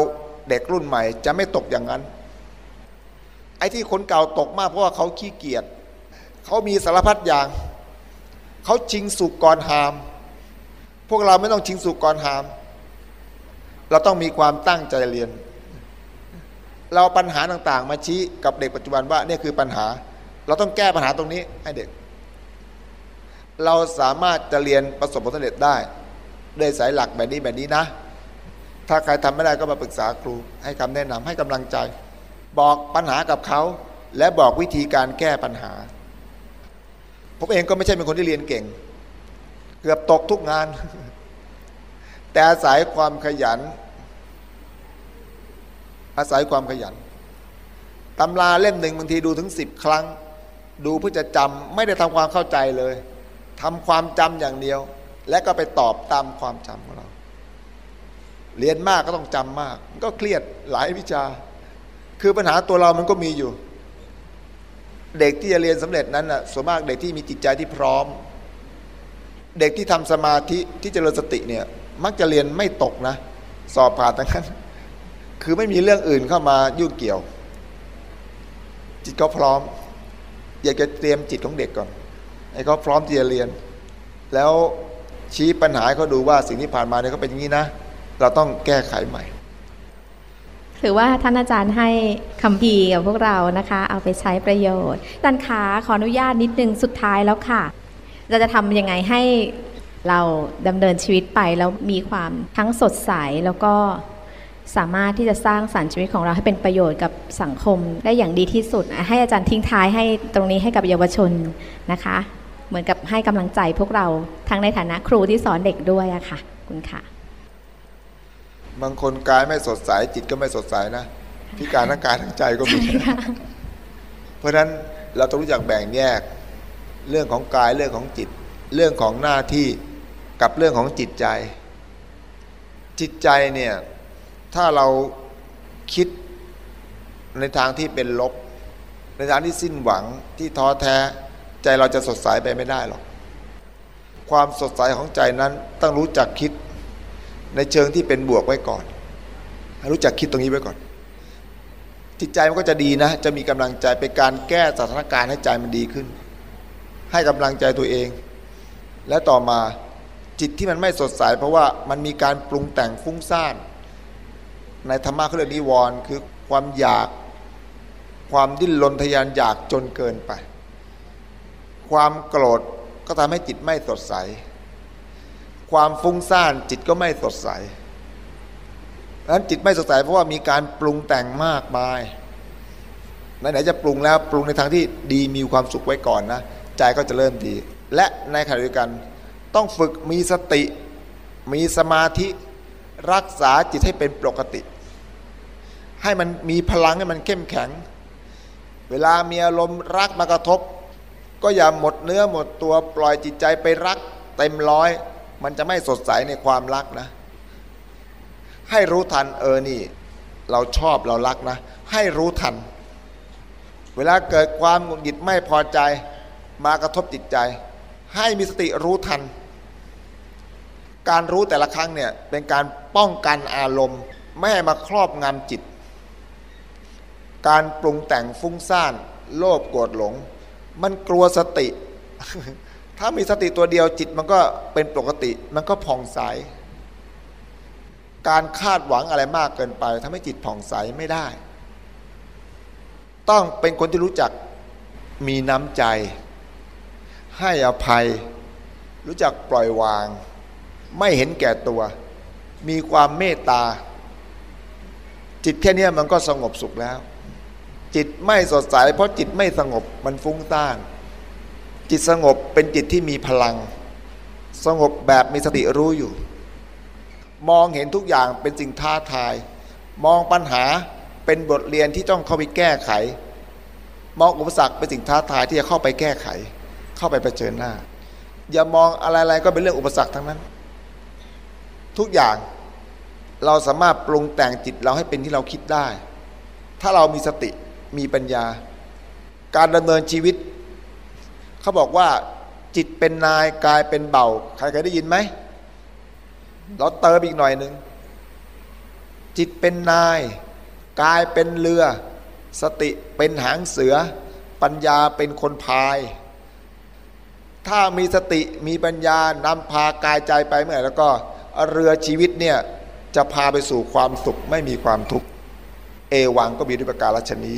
เด็กรุ่นใหม่จะไม่ตกอย่างนั้น ไอ้ที่คนเก่าตกมากเพราะว่าเขาขี้เกียจเขามีสารพัดอย่าง เขาชิงสุกก่อนหาม พวกเราไม่ต้องชิงสุกก่อนหาม เราต้องมีความตั้งใจเรียน เราปัญหาต่างๆ มาชี้กับเด็กปัจจุบันว่าเนี่ยคือปัญหา เราต้องแก้ปัญหาตรงนี้ให้เด็ก เราสามารถจะเรียนประสบผลสำเร็จได้ด้วยสายหลักแบบนี้แบบนี้นะ ถ้าใครทำไม่ได้ก็มาปรึกษาครู ให้คำแนะนำให้กำลังใจ บอกปัญหากับเขา และบอกวิธีการแก้ปัญหา ผมเองก็ไม่ใช่เป็นคนที่เรียนเก่ง เกือบตกทุกงาน แต่อาศัยความขยัน อาศัยความขยันตำราเล่มหนึ่งบางทีดูถึงสิบครั้ง ดูเพื่อจะจำไม่ได้ทำความเข้าใจเลยทำความจำอย่างเดียว และก็ไปตอบตามความจำของเรา เรียนมากก็ต้องจำมาก ก็เครียดหลายวิชา คือปัญหาตัวเรามันก็มีอยู่ เด็กที่จะเรียนสำเร็จนั้นน่ะส่วนมากเด็กที่มีจิตใจที่พร้อม เด็กที่ทำสมาธิที่เจริญสติเนี่ยมักจะเรียนไม่ตกนะ สอบผ่านทั้งนั้น คือไม่มีเรื่องอื่นเข้ามายุ่งเกี่ยว จิตเขาพร้อม อยากจะเตรียมจิตของเด็กก่อนให้เขาพร้อมที่จะเรียน แล้วชี้ปัญหาเขาดูว่าสิ่งที่ผ่านมาเนี่ยเขาเป็นอย่างนี้นะ เราต้องแก้ไขใหม่ถือว่าท่านอาจารย์ให้คำพีกับพวกเรานะคะ เอาไปใช้ประโยชน์อาจารย์ขาขออนุญาตนิดนึงสุดท้ายแล้วค่ะ เราจะทำยังไงให้เราดำเนินชีวิตไปแล้วมีความทั้งสดใสแล้วก็ สามารถที่จะสร้างสรรค์ชีวิตของเราให้เป็นประโยชน์กับสังคมได้อย่างดีที่สุด ให้อาจารย์ทิ้งท้ายให้ตรงนี้ให้กับเยาวชนนะคะ เหมือนกับให้กำลังใจพวกเราทั้งในฐานะครูที่สอนเด็กด้วยอะค่ะขอบคุณค่ะ บางคนกายไม่สดใสจิตก็ไม่สดใสนะพิการทั้งกายทั้งใจก็มีเพราะฉะนั้นเราต้องรู้จักแบ่งแยกเรื่องของกายเรื่องของจิต เรื่องของหน้าที่กับเรื่องของจิตใจ จิตใจเนี่ย ถ้าเราคิดในทางที่เป็นลบ ในทางที่สิ้นหวังที่ท้อแท้ใจเราจะสดใสไปไม่ได้หรอก ความสดใสของใจนั้นต้องรู้จักคิดในเชิงที่เป็นบวกไว้ก่อน รู้จักคิดตรงนี้ไว้ก่อน จิตใจมันก็จะดีนะ จะมีกำลังใจเป็นการแก้สถานการณ์ให้ใจมันดีขึ้น ให้กำลังใจตัวเอง และต่อมาจิตที่มันไม่สดใสเพราะว่ามันมีการปรุงแต่งฟุ้งซ่าน ในธรรมะเขาเรียกนิวรณ์คือความอยากความดิ้นรนทยานอยากจนเกินไป ความโกรธก็ทำให้จิตไม่สดใส ความฟุ้งซ่านจิตก็ไม่สดใสดังนั้นจิตไม่สดใสเพราะว่ามีการปรุงแต่งมากมายไหนๆจะปรุงแล้วปรุงในทางที่ดีมีความสุขไว้ก่อนนะใจก็จะเริ่มดี และในขณะเดียวกัน ต้องฝึกมีสติ มีสมาธิ รักษาจิตให้เป็นปกติ ให้มันมีพลังให้มันเข้มแข็ง เวลามีอารมณ์รักมากระทบ ก็อย่าหมดเนื้อหมดตัวปล่อยจิตใจไปรักเต็มร้อย มันจะไม่สดใสในความรักนะ ให้รู้ทันเออนี่ เราชอบเรารักนะ ให้รู้ทัน เวลาเกิดความหงุดหงิดไม่พอใจ มากระทบจิตใจ ให้มีสติรู้ทัน การรู้แต่ละครั้งเนี่ยเป็นการป้องกันอารมณ์ ไม่ให้มาครอบงำจิต การปรุงแต่งฟุ้งซ่าน โลภโกรธหลง มันกลัวสติ ถ้ามีสติตัวเดียวจิตมันก็เป็นปกติ มันก็ผ่องใส การคาดหวังอะไรมากเกินไปทำให้จิตผ่องใสไม่ได้ ต้องเป็นคนที่รู้จักมีน้ำใจ ให้อภัย รู้จักปล่อยวาง ไม่เห็นแก่ตัว มีความเมตตา จิตแค่นี้มันก็สงบสุขแล้ว จิตไม่สดใสเพราะจิตไม่สงบมันฟุ้งซ่าน จิตสงบเป็นจิตที่มีพลัง สงบแบบมีสติรู้อยู่ มองเห็นทุกอย่างเป็นสิ่งท้าทาย มองปัญหาเป็นบทเรียนที่ต้องเข้าไปแก้ไข มองอุปสรรคเป็นสิ่งท้าทายที่จะเข้าไปแก้ไข เข้าไปเผชิญหน้า อย่ามองอะไรๆก็เป็นเรื่องอุปสรรคทั้งนั้น ทุกอย่างเราสามารถปรุงแต่งจิตเราให้เป็นที่เราคิดได้ ถ้าเรามีสติมีปัญญา การดำเนินชีวิต เขาบอกว่า จิตเป็นนายกายเป็นเบาใครเคยได้ยินไหม เราเติมอีกหน่อยหนึ่งจิตเป็นนาย กายเป็นเรือ สติเป็นหางเสือ ปัญญาเป็นคนพาย ถ้ามีสติมีปัญญานำพากายใจไปเมื่อไหร่แล้วก็ เรือชีวิตเนี่ยจะพาไปสู่ความสุขไม่มีความทุกข์เอวังก็มีด้วยประการฉนี้